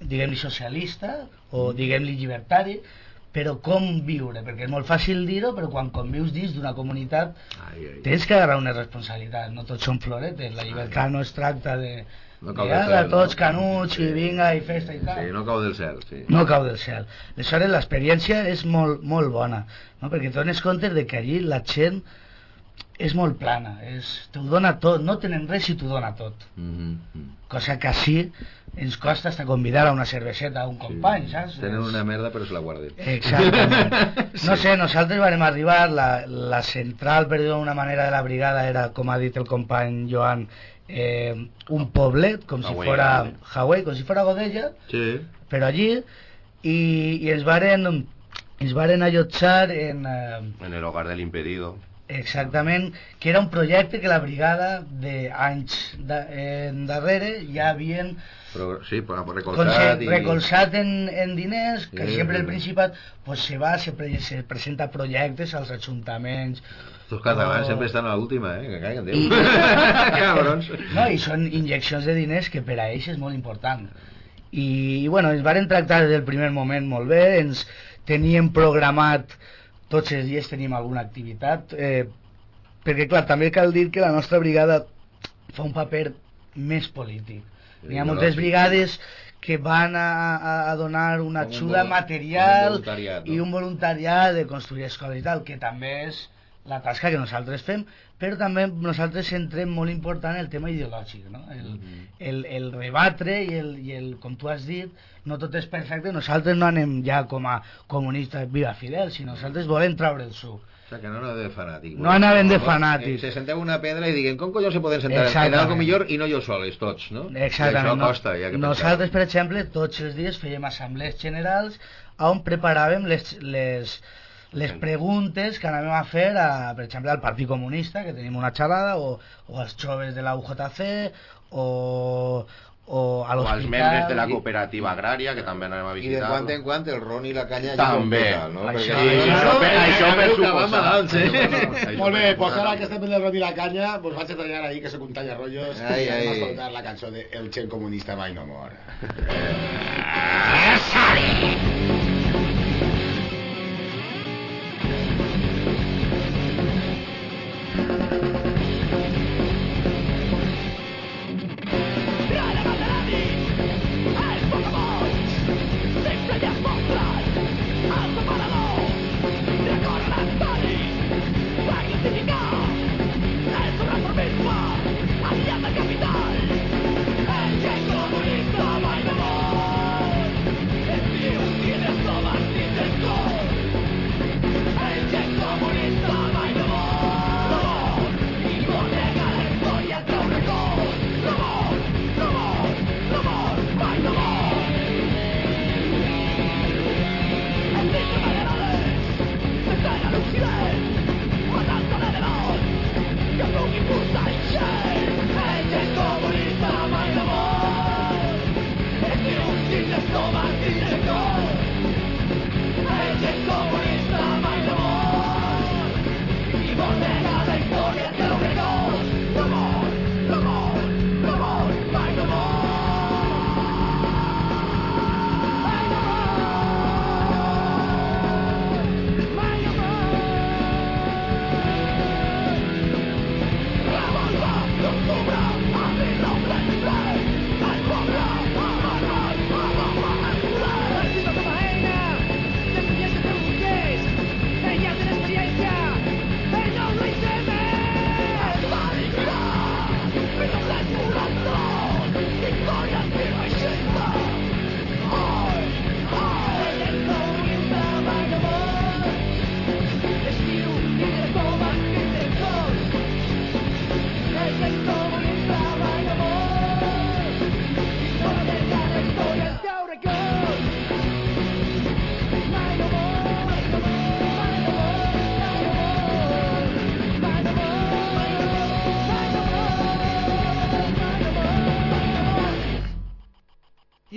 Speaker 5: diguem-li socialista o diguem-li llibertari, però com viure, perquè és molt fàcil dir-ho, però quan convius dins d'una comunitat
Speaker 1: Ai, ai.
Speaker 5: tens que agarrar unes responsabilitats, no tots són floretes, la llibertat no es tracta de,
Speaker 1: No
Speaker 5: de
Speaker 1: cau del
Speaker 5: ara,
Speaker 1: cel,
Speaker 5: tots
Speaker 1: no?
Speaker 5: canuts i vinga i festa i tal.
Speaker 1: Sí, no cau del cel, sí.
Speaker 5: No cau del cel. Aleshores l'experiència és molt, molt bona, no? perquè et dones compte de que allí la gent és molt plana, és, t'ho dona tot, no tenen res i t'ho dona tot.
Speaker 1: Mm -hmm.
Speaker 5: Cosa que així ens costa hasta convidar a una cerveseta a un company, saps?
Speaker 1: Tenen una merda però se la guarden.
Speaker 5: Exactament. No
Speaker 1: Sí.
Speaker 5: sé, nosaltres vam arribar, la, la central, per dir-ho d'una manera, de la brigada era, com ha dit el company Joan, eh, un poblet, com si
Speaker 3: Hawaii,
Speaker 5: fora
Speaker 3: Hawaii.
Speaker 5: Hawaii, com si fora Godella,
Speaker 1: Sí.
Speaker 5: però allí, i, i ens varen, ens varen allotjar en... Eh,
Speaker 3: En el hogar del impedido.
Speaker 5: Exactament, que era un projecte que la brigada d'anys de, en darrere ja havien
Speaker 1: Però, sí, però recolzat i...
Speaker 5: recolzat en, en diners, que
Speaker 1: Sí,
Speaker 5: sempre
Speaker 1: sí.
Speaker 5: el Principat pues, se va, se, pre, se presenta projectes als ajuntaments.
Speaker 1: Els catalans
Speaker 5: No.
Speaker 1: sempre estan a l'última, eh? Que caguen Déu. Cabrons.
Speaker 5: No, i són injeccions de diners que per a ells és molt important. I, i bueno, ens varen tractar des del primer moment molt bé, ens teníem programat, tots els dies teníem alguna activitat, eh, perquè clar, també cal dir que la nostra brigada fa un paper més polític. Hi ha moltes brigades que van a, a, donar una
Speaker 1: un
Speaker 5: ajuda material
Speaker 1: un no?
Speaker 5: i un voluntariat de construir escoles i tal, que també és la tasca que nosaltres fem, però també nosaltres centrem molt important el tema ideològic, no? el,
Speaker 1: Mhm.
Speaker 5: el, el rebatre i el, i el, com tu has dit, no tot és perfecte, nosaltres no anem ja com a comunistes viva Fidel, sinó nosaltres volem traure el suc.
Speaker 1: O sea, que no anaven de fanàtic.
Speaker 5: No anaven de fanàtic.
Speaker 1: Eh, se senteu una pedra i diguen, com collons se poden sentar en algo millor i no jo soles, tots, no?
Speaker 5: Exactament.
Speaker 1: I això
Speaker 5: no?
Speaker 1: costa, ja que
Speaker 5: Nosaltres, per exemple, tots els dies fèiem assemblees generals on preparàvem les, les, les preguntes que anàvem a fer, a, per exemple, al Partit Comunista, que tenim una xerrada, o, o als joves de la UJC, o, o a
Speaker 3: O als membres de la cooperativa agrària, que també anem a
Speaker 1: I de
Speaker 3: visitar.
Speaker 1: quan en quan el ron i la canya
Speaker 3: També.
Speaker 1: no?
Speaker 4: Això-
Speaker 3: Sí, això, per, això per. Això
Speaker 4: Molt bé,
Speaker 3: suposar.
Speaker 4: ara que estem en el Rodi la Canya, pues vaig a tallar ahí, que soc un talla rollos,
Speaker 1: Ai,
Speaker 4: i anem a
Speaker 1: ai.
Speaker 4: escoltar la cançó de El Chen Comunista Mai No Mor.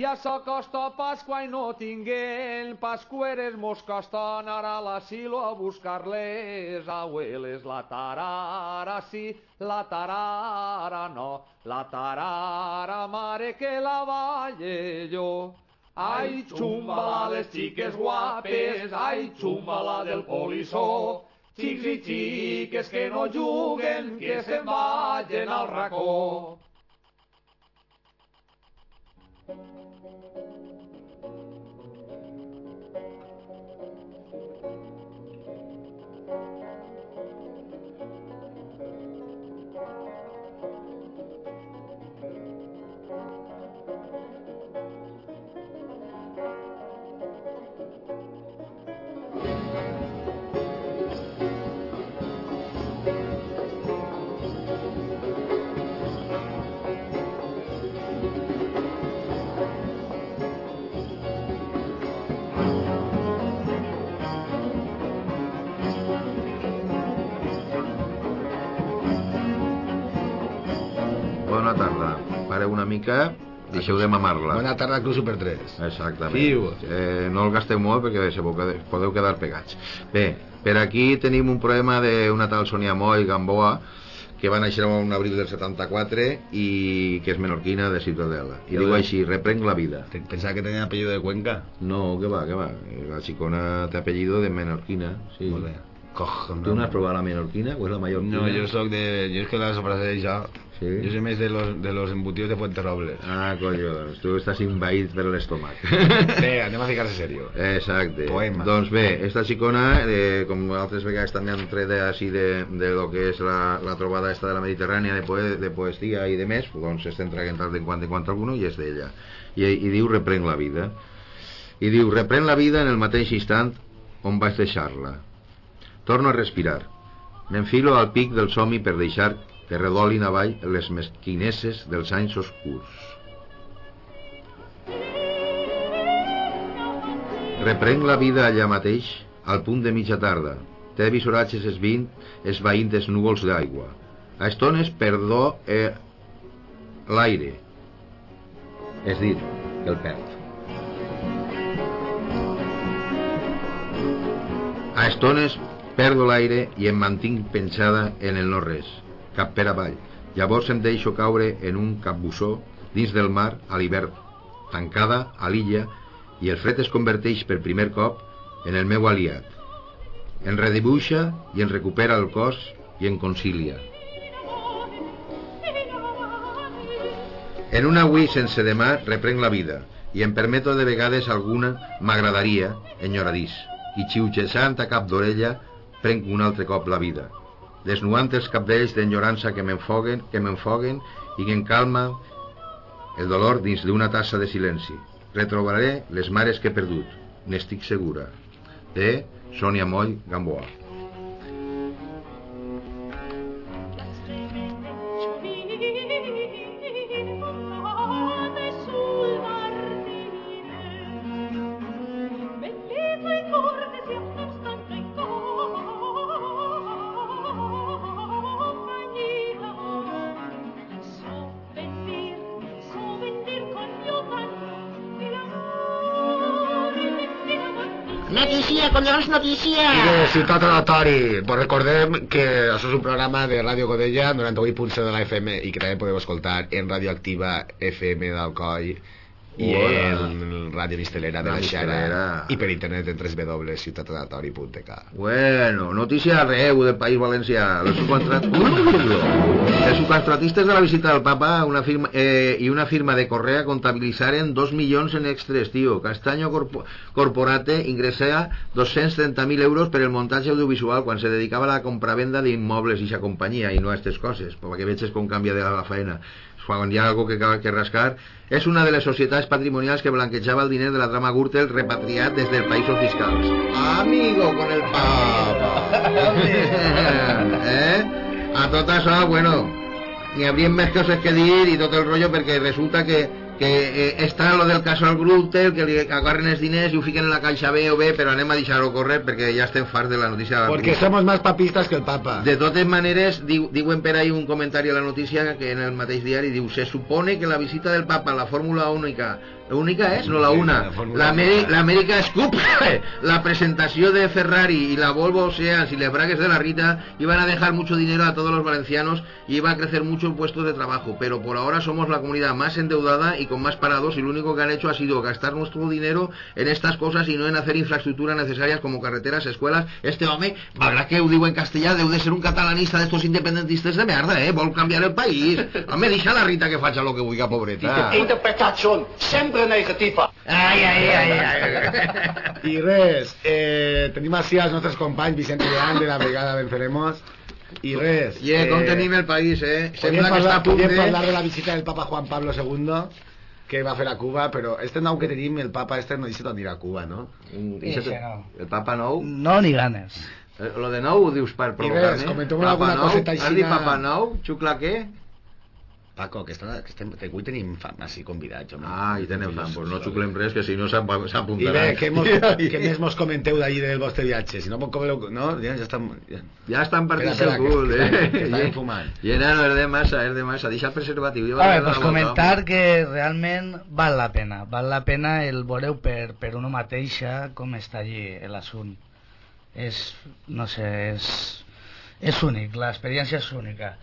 Speaker 8: Ja s'acosta Pasqua i no tinguem pascueres mosques estan ara a l'asilo a buscar-les abueles la tarara sí, la tarara no, la tarara mare que la balle jo. Ai, xumbala les xiques guapes, ai, xumbala del polissó, xics i xiques que no juguen, que se'n vagin al racó.
Speaker 1: thank you Pareu una mica, deixeu de mamar-la.
Speaker 4: Bona tarda, Club Super 3.
Speaker 1: Exactament.
Speaker 4: Fiu.
Speaker 1: Eh, no el gasteu molt perquè se podeu, podeu quedar pegats. Bé, per aquí tenim un problema d'una tal Sonia Moll Gamboa que va néixer en abril del 74 i que és menorquina de Ciutadela. I
Speaker 4: Ja
Speaker 1: diu així, reprenc la vida.
Speaker 4: Pensaba que tenía apellido de Cuenca.
Speaker 1: No, que va, que va. La xicona té apellido de menorquina. Sí.
Speaker 4: Molt bé. Cojones.
Speaker 1: ¿Tú no has probado la menorquina o es la mallorquina?
Speaker 4: No, yo soy de... Yo es que las ofreceré ya.
Speaker 1: Sí.
Speaker 4: Yo soy más de los, de los embutidos de Fuente Robles.
Speaker 1: Ah, coño, doncs tu estàs invaït per l'estómac.
Speaker 4: Sí, anem a ficar-se serio.
Speaker 1: Exacte.
Speaker 4: Poema.
Speaker 1: Doncs bé, esta xicona, eh, com altres vegades també han tret així de, de lo que és la, la trobada esta de la Mediterrània de, poe, de poesia i de més, doncs estem traient tant en quant en quant alguna i és d'ella. I, I diu reprenc la vida. I diu reprenc la vida en el mateix instant on vaig deixar-la. Torno a respirar. M'enfilo al pic del somni per deixar que redolin avall les mesquineses dels anys oscurs. Reprenc la vida allà mateix, al punt de mitja tarda. Té visoratges esvint, esvaint els núvols d'aigua. A estones perdó eh, l'aire. és dir, que el perd. A estones perdo l'aire i em mantinc penjada en el no-res, cap per avall. Llavors em deixo caure en un capbussó dins del mar a l'hivern, tancada a l'illa, i el fred es converteix per primer cop en el meu aliat. En redibuixa i en recupera el cos i en concilia. En un avui sense demà reprenc la vida i em permeto de vegades alguna m'agradaria, enyoradís, i xiuxejant a cap d'orella prenc un altre cop la vida, desnuant els cabdells d'enyorança que m'enfoguen que m'enfoguen i que em calma el dolor dins d'una tassa de silenci. Retrobaré les mares que he perdut, n'estic segura. De Sònia Moll Gamboa.
Speaker 9: Notícia, collons, notícia!
Speaker 2: De Ciutat Aleatori, pues recordem que això és un programa de Ràdio Godella 98.7 de la FM i que també podeu escoltar en Radioactiva FM d'Alcoi i
Speaker 1: Hola.
Speaker 2: en Ràdio Vistelera de
Speaker 1: La
Speaker 2: la
Speaker 1: Vistelera.
Speaker 2: i per internet en www.ciutataleatori.k
Speaker 1: Bueno, notícia arreu del País Valencià. Los, subcontrat... Los subcontratistes de la visita del Papa una firma, eh, i una firma de Correa contabilitzaren 2 milions en extres, tio. Castaño Corpo Corporate ingressà 230.000 euros per el muntatge audiovisual quan se dedicava a la compravenda d'immobles i sa companyia i no a aquestes coses, perquè veig com canvia de la faena quan hi ha algo que que rascar, és una de les societats patrimonials que blanquejava el diner de la trama Gürtel repatriat des dels països fiscals. Amigo con el papa. eh? A tot això, bueno, n'hi hauria més coses que dir i tot el rotllo perquè resulta que que eh, està lo del cas al Gürtel, que li agarren els diners i ho fiquen en la caixa B o B, però anem a deixar-ho córrer perquè ja estem farts de la notícia.
Speaker 2: Porque somos más papistas que el Papa.
Speaker 1: De totes maneres, diu, diuen per ahí un comentari a la notícia que en el mateix diari diu se supone que la visita del Papa a la Fórmula única única és, no la una.
Speaker 2: La
Speaker 1: l'Amèrica Scoop la presentació de Ferrari y la Volvo Oceans y las bragues de la Rita iban a dejar mucho dinero a todos los valencianos y iba a crecer mucho puestos de trabajo. Pero por ahora somos la comunidad más endeudada y con más parados y lo único que han hecho ha sido gastar nuestro dinero en estas cosas y no en hacer infraestructuras necesarias como carreteras, escuelas. Este home, malgrat que diu en castellà deu de ser un catalanista d'estos independentistes de merda, eh? vol canviar el país. Home, deixa la Rita que faci el que vulgui, pobreta.
Speaker 9: Interpretación sempre negativa.
Speaker 1: ai, ai, ai, ai.
Speaker 2: I res, eh, tenim així els nostres companys Vicent i Joan de la brigada Venceremos i res
Speaker 1: Yeah, com tenim el país, eh? Sembla que està a punt de...
Speaker 2: parlar de la visita del Papa Juan Pablo II que va fer a Cuba, però este nou que tenim, el Papa este no deixa tot ir a Cuba, no?
Speaker 1: I
Speaker 5: Sí,
Speaker 1: se-
Speaker 5: no.
Speaker 1: El Papa Nou?
Speaker 5: No ni ganes.
Speaker 1: Eh, Lo de nou ho dius per provocar,
Speaker 2: res,
Speaker 1: eh?
Speaker 2: comentem alguna coseta
Speaker 1: Has
Speaker 2: així
Speaker 1: dit
Speaker 2: na-
Speaker 1: Papa Nou? Xucla què?
Speaker 2: Paco, que, està, que, estem, que avui tenim fam així convidats, home.
Speaker 1: Ah, i tenem fam, doncs no xuclem res, que si no
Speaker 2: I
Speaker 1: s'apuntarà.
Speaker 2: bé, què, mos, què més mos comenteu d'ahir del vostre viatge? Si no, com voleu... No? Ja, ja estem... Ja.
Speaker 1: Ja estan partint
Speaker 2: Espera,
Speaker 1: el cul,
Speaker 2: que-
Speaker 1: eh?
Speaker 2: que estaven fumant.
Speaker 1: I no, no, és de massa, és de massa. Deixa el preservatiu. lleva
Speaker 5: A veure, pues comentar que realment val la pena, val la pena el veureu per, per una mateixa com està allí l'assunt. És, no sé, és, és únic, l'experiència és única.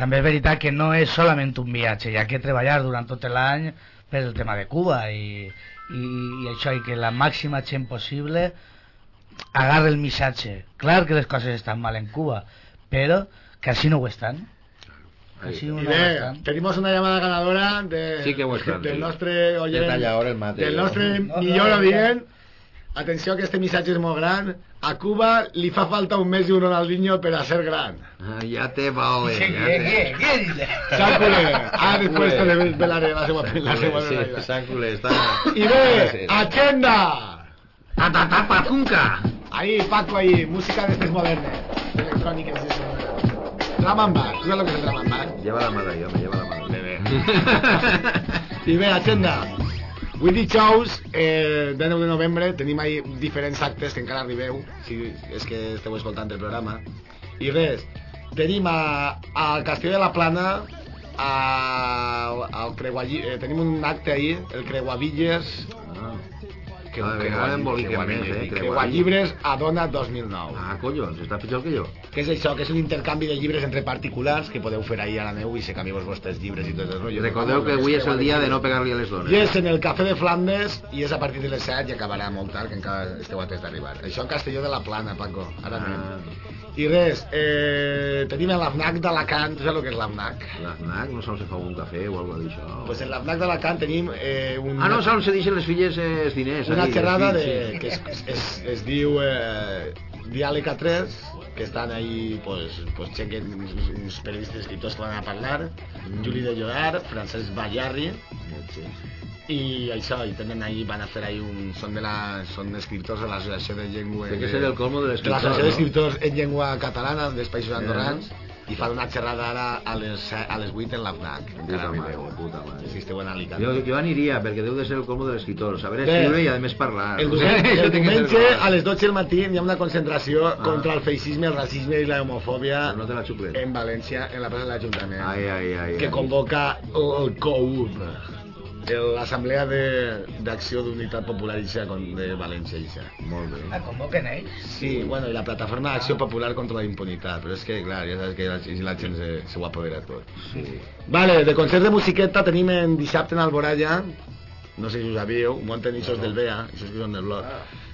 Speaker 5: També és veritat que no és solament un viatge, hi ha que treballar durant tot l'any per el tema de Cuba i, i, i això, i que la màxima gent possible agarre el missatge. Clar que les coses estan mal en Cuba, però que així no ho estan. Així no
Speaker 2: I
Speaker 5: ho
Speaker 2: bé,
Speaker 5: estan.
Speaker 2: tenemos una llamada ganadora de,
Speaker 1: Sí que ho estan,
Speaker 2: del
Speaker 1: sí.
Speaker 2: nostre oient, del
Speaker 5: No, no.
Speaker 2: Atenció que este missatge és molt gran. A Cuba li fa falta un mes i un Ronaldinho per a ser gran.
Speaker 1: Ah, ja te vale.
Speaker 5: ¿Qué,
Speaker 1: ja
Speaker 5: qué,
Speaker 1: te...
Speaker 5: qué, qué dice?
Speaker 2: Sácule. Ah, después te desvelaré la seva, la seva
Speaker 1: Sí, Culer, està...
Speaker 2: I bé, agenda.
Speaker 1: Tatatapa, tunca!
Speaker 2: Ahí, Paco, ahí, música de estas modernas, electrónicas y eso. Drum and bass, ¿tú sabes lo que es el drum and bass?
Speaker 1: Lleva la mala, jo, me lleva la mala.
Speaker 2: I bé, agenda. Weekly Shows, eh, de 9 de novembre, tenim ahí diferents actes que encara arribeu, si és que esteu escoltant el programa. I res, tenim a, al Castell de la Plana al, al Creualli... Eh, tenim un acte ahir, el Creuavilles... Que,
Speaker 1: Cada vegada emboliquem més, eh,
Speaker 2: Creuallibres
Speaker 1: Creuallibres.
Speaker 2: a Dona 2009.
Speaker 1: Ah, collons, està pitjor que jo.
Speaker 2: Què és això? Que és un intercanvi de llibres entre particulars que podeu fer ahir a la neu i se canvieu els vostres llibres i tot el rotllo.
Speaker 1: Recordeu que avui és el dia de no pegar-li a les dones.
Speaker 2: I és en el Cafè de Flandes i és a partir de les 7 i acabarà molt tard, que encara esteu a temps d'arribar. Això en Castelló de la Plana, Paco. Ara
Speaker 1: Ah.
Speaker 2: anem. I res, eh, tenim l'AFNAC d'Alacant, tu saps el que és l'AFNAC?
Speaker 1: L'AFNAC no saps si fa un cafè o alguna cosa d'això.
Speaker 2: Pues en l'AFNAC d'Alacant tenim eh, un...
Speaker 1: Ah, no, saps on se deixen les filles eh, els diners.
Speaker 2: una xerrada de,
Speaker 1: sí.
Speaker 2: que es, es, es diu eh, Diàleg a 3 que estan ahí pues, pues, gent que, uns, uns periodistes escriptors que van a parlar
Speaker 1: Mm.
Speaker 2: Juli de Llorar, Francesc Ballarri
Speaker 1: Sí.
Speaker 2: I això, i tenen ahí, van a fer ahí un, són, de la, són escriptors de l'associació de llengua
Speaker 1: Té que ser el colmo de l'escriptor,
Speaker 2: l'associació
Speaker 1: no?
Speaker 2: d'escriptors en llengua catalana dels països
Speaker 1: Eh.
Speaker 2: andorrans i fan una xerrada ara a les, a les 8 en l'AFNAC
Speaker 1: Puta mare, puta mare.
Speaker 2: si esteu en Alicante
Speaker 1: Jo, jo aniria, perquè deu de ser el colmo de l'escriptor. Saber escriure i, a més, parlar.
Speaker 2: El diumenge, el diumenge a les 12 del matí hi ha una concentració
Speaker 1: Ah.
Speaker 2: contra el feixisme, el racisme i la homofòbia
Speaker 1: No te la
Speaker 2: en València, en la plaça de l'Ajuntament,
Speaker 1: Ai, ai, ai.
Speaker 2: que convoca el, COUP, l'Assemblea de- d'Acció d'Unitat Popular Ixa con- de València Ixa.
Speaker 1: Molt bé.
Speaker 5: La convoquen ells?
Speaker 2: Sí, bueno, i la plataforma d'Acció Popular contra la Impunitat, però és que, clar, ja saps que la, la gent se, se ho apodera tot.
Speaker 1: Sí.
Speaker 2: Vale, de concert de musiqueta tenim en dissabte en Alboralla, no sé si ho sabíeu, munten ixos del BEA, ixos que són del blog,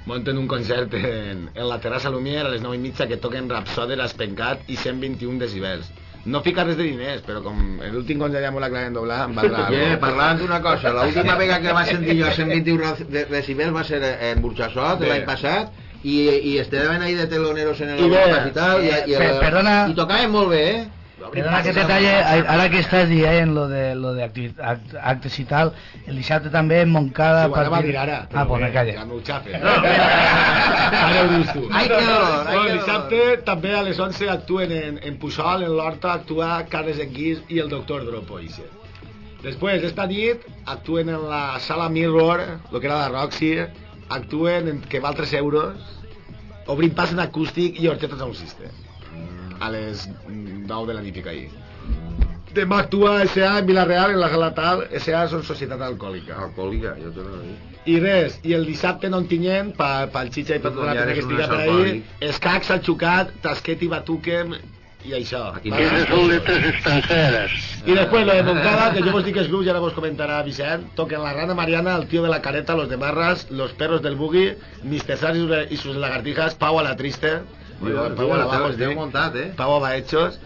Speaker 2: munten un concert en, en la terrassa Lumière a les 9 i mitja que toquen Rapsoder, Espencat i 121 decibels. No fica res de diners, però com l'últim concert ja m'ho l'aclaven doblar, em va
Speaker 1: Oye,
Speaker 2: algo.
Speaker 1: parlant d'una cosa, l'última vegada que va sentir jo 121 de- decibels va ser en Burxassot l'any passat i, i estaven ahí de teloneros en el
Speaker 2: I bé,
Speaker 1: i tal i, i,
Speaker 5: per- perdona.
Speaker 1: i tocaven molt bé, eh?
Speaker 5: Perdona que te talle, ahora que estás dient lo de, lo de act- actes y tal, el dissabte també en Montcada...
Speaker 2: Sí, ho anava a
Speaker 5: partir-
Speaker 2: dir ara,
Speaker 5: Ah, pues me
Speaker 2: Ja m'ho xafen. Ara ho dius tu.
Speaker 1: Ai, que dolor, ai,
Speaker 2: Bueno,
Speaker 1: que
Speaker 2: dissabte també a les 11 actuen en, en Puçol, en l'Horta, actua Carles Enguís i el doctor Dropo, ixe. Després, esta nit, actuen en la sala Mirror, lo que era la Roxy, actuen en, que val 3 euros, obrint pas en acústic i hortetes a un siste. A les 9 de la nit que ahir. Demà actua S.A. en Vilareal, en la sala tal, S.A. són Societat Alcohòlica.
Speaker 1: Alcohòlica, jo te lo dic.
Speaker 2: I res, i el dissabte no en pa, pel xitxa i per
Speaker 1: Tu
Speaker 2: tota la pena que
Speaker 1: un
Speaker 2: estiga per ahí,
Speaker 1: alcohòlic.
Speaker 2: escacs, al xucat, tasquet i batuquem, i això.
Speaker 1: Aquí
Speaker 7: Son letras extranjeras.
Speaker 2: I després, lo de Moncada, que yo vos dic que és grup, ja ara vos comentarà Vicent, toquen la rana Mariana, el tío de la careta, los de Barras, los perros del. Sars y sus- y sus lagartijas, Pau a la triste,
Speaker 1: Tío,
Speaker 2: Pau la
Speaker 1: tengo- tengo montat, eh?
Speaker 2: Pau a Baechos,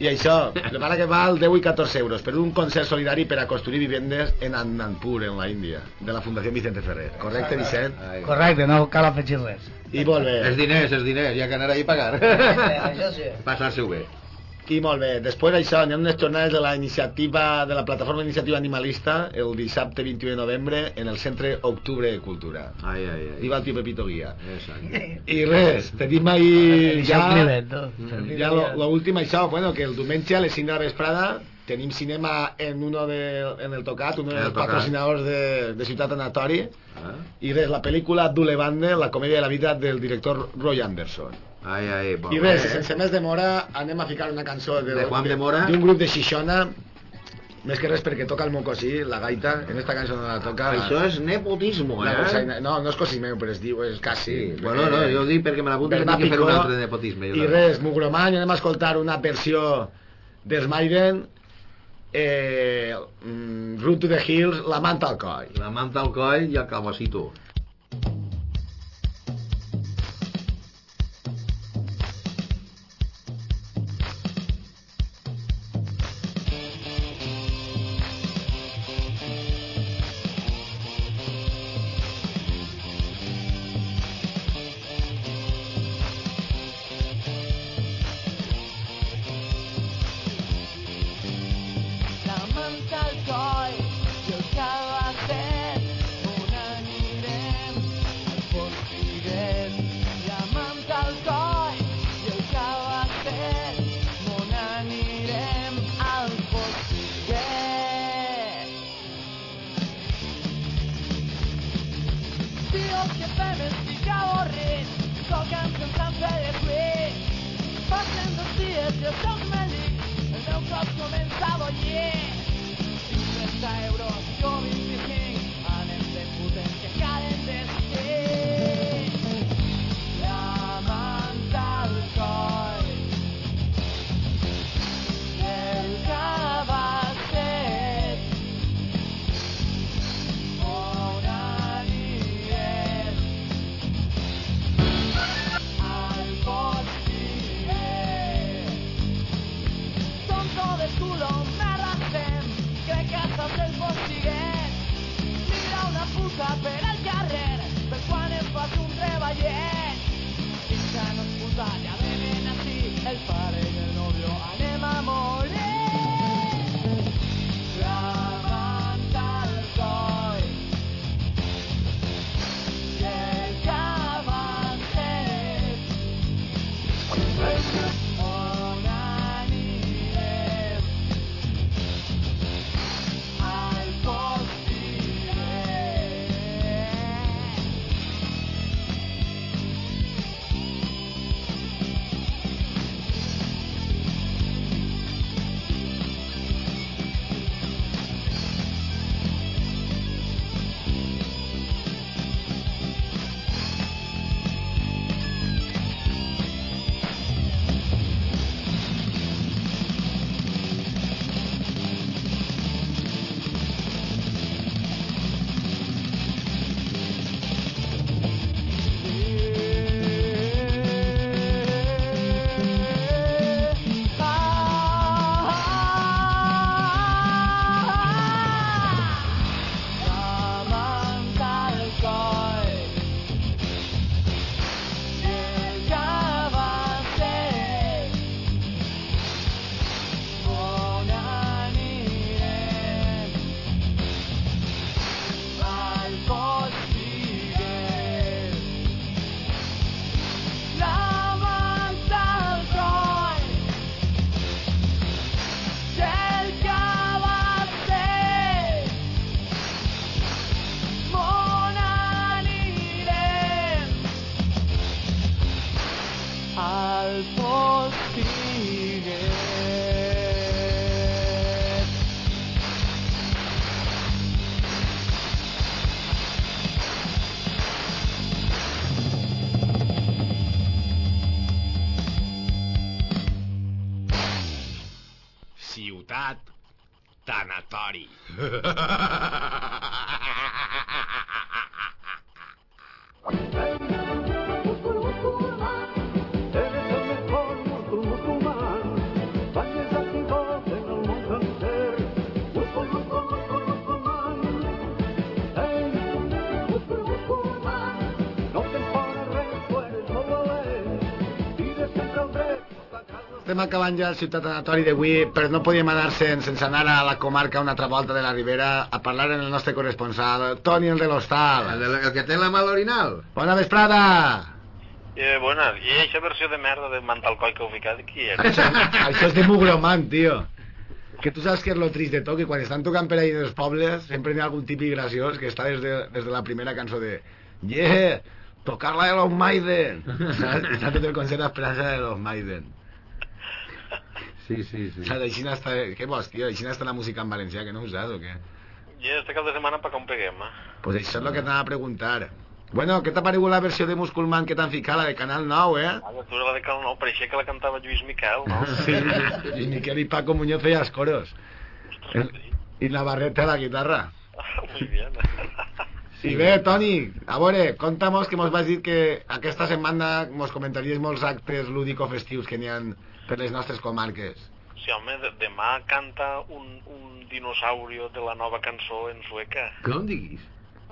Speaker 2: i això, el para que val 10 i 14 euros per un concert solidari per a construir vivendes en Anandpur, en la Índia, de la Fundació Vicente Ferrer. Correcte, Vicent?
Speaker 1: Ai.
Speaker 5: Correcte, no cal afegir res.
Speaker 2: I molt bé.
Speaker 1: Els diners, els diners, ja que anar ahí a pagar.
Speaker 5: Això sí.
Speaker 1: Passar-se-ho bé.
Speaker 2: I molt bé. Després d'això, hi ha unes jornades de la iniciativa de la plataforma d'iniciativa animalista el dissabte 21 de novembre en el Centre Octubre de Cultura.
Speaker 1: Ai, ai, ai.
Speaker 2: Viva el tio Pepito Guía.
Speaker 1: Exacte.
Speaker 2: I res, tenim ahí
Speaker 5: Ja...
Speaker 2: ja, últim això, bueno, que el diumenge a les 5 de la vesprada tenim cinema en uno de, en el Tocat, un dels patrocinadors de, de Ciutat Anatori,
Speaker 1: Ah?
Speaker 2: i res, la pel·lícula Dulevande, la comèdia de la vida del director Roy Anderson.
Speaker 1: Ai, ai, bon,
Speaker 2: I res,
Speaker 1: eh?
Speaker 2: sense més demora, anem a ficar una cançó de,
Speaker 1: De Juan de Mora.
Speaker 2: d'un grup de Xixona, més que res perquè toca el meu cosí, la gaita, en esta cançó no la toca.
Speaker 1: Això és nepotismo,
Speaker 2: la
Speaker 1: eh?
Speaker 2: dolçaina- no, no és cosí meu, però es diu, és quasi.
Speaker 1: Sí, bueno, no, jo dic perquè me l'apunto que fer un altre nepotisme.
Speaker 2: I res, Mugroman, anem a escoltar una versió dels Maiden, eh, mm, to the Hills, La manta al coll.
Speaker 1: La manta al coll i el calvacito.
Speaker 10: Dos dies i el meu cop començava a yeah. 30 euros, jo 25,
Speaker 2: acabant ja el ciutat anatori d'avui, però no podíem anar-se'n sense anar a la comarca una altra volta de la Ribera a parlar amb el nostre corresponsal, Toni, el de l'Hostal.
Speaker 1: El, el que té la mà l'orinal.
Speaker 2: Bona vesprada!
Speaker 7: Eh, buenas. I aquesta versió de merda de Mantalcoi que heu ficat, qui és?
Speaker 2: Això, això és de Mugroman, tio. Que tu saps que és lo trist de tot, que quan estan tocant per ahí en els pobles sempre hi ha algun típic graciós que està des de, des de la primera cançó de Yeah, tocar la de los Maiden. Saps? Està tot el concert esperança de los Maiden.
Speaker 1: Sí, sí, sí.
Speaker 2: Saps? Així està... Què vols, tio? Així està la música en valencià, que no ho saps o què?
Speaker 7: I este cap de setmana per com peguem, eh?
Speaker 2: Pues això és el que t'anava a preguntar. Bueno, què t'ha paregut la versió de Musculman que t'han ficat, la de Canal 9, eh?
Speaker 7: Ah, tu la de Cal Nou, pareixia que la cantava Lluís Miquel, no?
Speaker 2: Sí, i Miquel i Paco Muñoz feia els coros. I Navarrete a la guitarra.
Speaker 7: Muy bien.
Speaker 2: I bé, Toni, a veure, conta'mos que mos vas dir que aquesta setmana mos comentaries molts actes lúdico-festius que n'hi ha per les nostres comarques.
Speaker 7: Sí, home, de demà canta un, un dinosaurio de la nova cançó en sueca.
Speaker 1: Com diguis?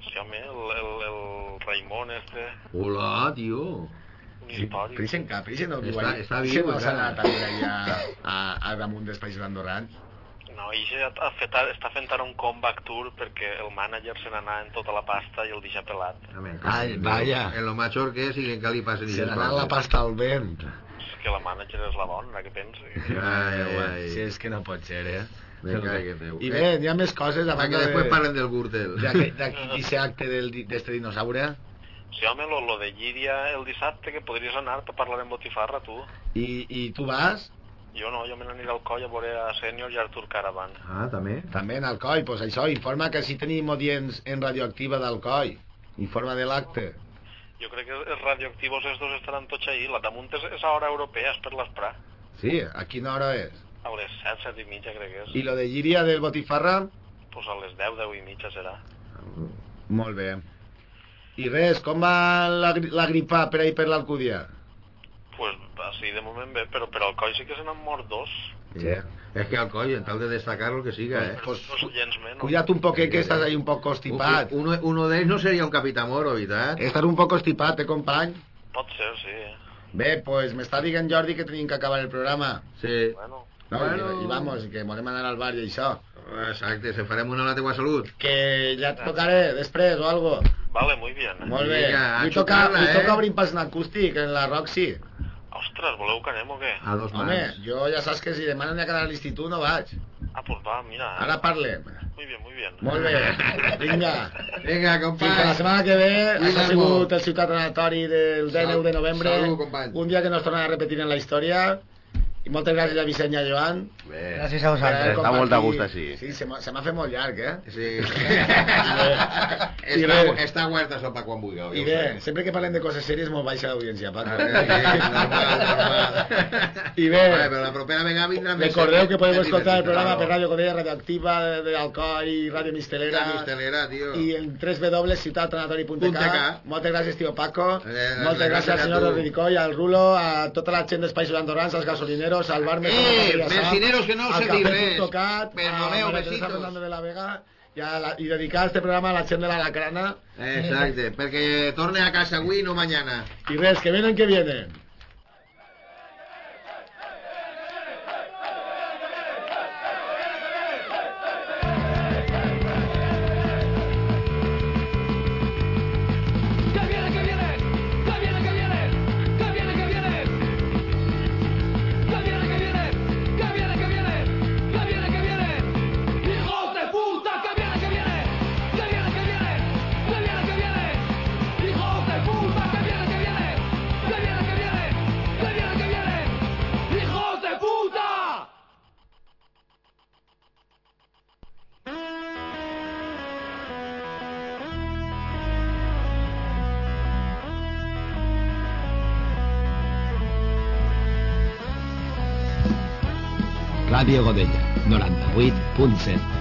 Speaker 7: Sí, home, el, el, el Raimon este,
Speaker 1: Hola, tio.
Speaker 7: un històric.
Speaker 2: Però ixen cap, no viu
Speaker 1: Està- està viu,
Speaker 2: no s'ha
Speaker 1: encara.
Speaker 2: anat allà a, a damunt dels països andorrans.
Speaker 7: No, i ha, ha fet, està fent ara un comeback tour perquè el mànager se n'anà en tota la pasta i el deixa pelat.
Speaker 2: Ai, vaya.
Speaker 1: En lo major que és i que li passen
Speaker 2: Se n'ha la pasta al vent.
Speaker 7: Que la mànager és la dona, que pensa.
Speaker 1: Ai, ai, ai.
Speaker 2: Si és que no pot ser, eh?
Speaker 1: Déu.
Speaker 2: I bé, hi ha més coses a
Speaker 1: Va, que
Speaker 2: banda
Speaker 1: després
Speaker 2: de...
Speaker 1: parlen del Gürtel.
Speaker 2: d'aquest d'aquest acte d'este dinosaure.
Speaker 7: Sí, home, lo, lo de Llíria el dissabte, que podries anar per parlar en botifarra, tu.
Speaker 2: I, I tu vas?
Speaker 7: Jo no, jo me n'aniré al coll a veure a Sènior i a Artur Caravan.
Speaker 1: Ah, també.
Speaker 2: També en Alcoi, pues això, informa que si tenim audients en radioactiva d'Alcoi. Informa de l'acte.
Speaker 7: Jo crec que els radioactivos estos estaran tots ahí. La damunt és, és a hora europea, és per l'esprà.
Speaker 2: Sí, a quina hora és?
Speaker 7: A les 7, 7 i mitja crec que és.
Speaker 2: I lo de Llíria del Botifarra?
Speaker 7: Pues a les 10, 10 i mitja serà.
Speaker 2: Molt bé. I res, com va la, la gripa per ahí per l'Alcúdia?
Speaker 7: Pues així de moment bé, però per al coll sí que se n'han mort dos.
Speaker 1: Sí. Es que al coll, en tal de destacar lo que siga, eh.
Speaker 7: Pues, dos gens menys.
Speaker 2: Cuida't un poquet que estàs ahí un poc constipat.
Speaker 1: Uno, uno d'ells no seria un capità moro, veritat?
Speaker 2: Estàs un poc constipat, eh, company?
Speaker 7: Pot ser, sí.
Speaker 2: Bé, pues m'està dient Jordi que tenim que acabar el programa.
Speaker 1: Sí.
Speaker 7: Bueno.
Speaker 2: No,
Speaker 1: Bueno.
Speaker 2: i, i vamos, que volem anar al bar i això.
Speaker 1: Exacte, se farem una a la teua salut.
Speaker 2: Que ja et tocaré després o algo.
Speaker 7: Vale, muy bien.
Speaker 2: Molt bé.
Speaker 1: Vinga,
Speaker 2: toca,
Speaker 1: eh?
Speaker 2: toca obrir pas acústic en la Roxy.
Speaker 7: Ostres, voleu que anem o què?
Speaker 1: A dos
Speaker 2: Home,
Speaker 1: mans.
Speaker 2: jo ja saps que si demà no n'hi ha que anar a l'institut no vaig.
Speaker 7: Ah, pues va, mira.
Speaker 2: Ara parlem.
Speaker 7: Muy bien, muy bien.
Speaker 2: Molt bé. Vinga.
Speaker 1: Vinga,
Speaker 2: Fins
Speaker 1: company.
Speaker 2: la setmana que ve. Això ha sigut el Ciutat Anatori del 19 de novembre.
Speaker 1: Salut, company.
Speaker 2: Un dia que no es torna a repetir en la història. I moltes gràcies a Vicent i a Joan.
Speaker 1: Bé.
Speaker 5: Gràcies a vosaltres.
Speaker 2: Per
Speaker 3: Està
Speaker 2: compartir-
Speaker 3: molt de gust així.
Speaker 2: Sí, se m'ha se m'ha fet molt llarg, eh?
Speaker 1: Sí.
Speaker 2: I
Speaker 1: està, guarda sopa quan vulgueu.
Speaker 2: I bé, sempre que parlem de coses sèries molt baixa l'audiència, Paco.
Speaker 1: Ah, sí, normal, normal.
Speaker 2: I bé,
Speaker 1: Vale, però la propera vegada vindrà més...
Speaker 2: recordeu que podeu escoltar el programa per Ràdio Codella, Radioactiva, de, Alcoi, Ràdio Mistelera,
Speaker 1: mistelera, tio.
Speaker 2: i en www.ciutatanatori.k. Moltes gràcies, tio Paco. Moltes
Speaker 1: gràcies
Speaker 2: al senyor. Rodricoi, al Rulo, a tota la gent dels països andorrans, als gasolineros, al Barmes,
Speaker 1: Eh, besineros, que no.
Speaker 2: Tocat, a
Speaker 1: Perdoneu, besitos.
Speaker 2: Fernández de la Vega, i, a la, i dedicar este programa a la gent de la Lacrana.
Speaker 1: Exacte, perquè torne a casa avui, no mañana.
Speaker 2: Y res, que vienen, que vienen.
Speaker 11: Ràdio Godella, 98.7.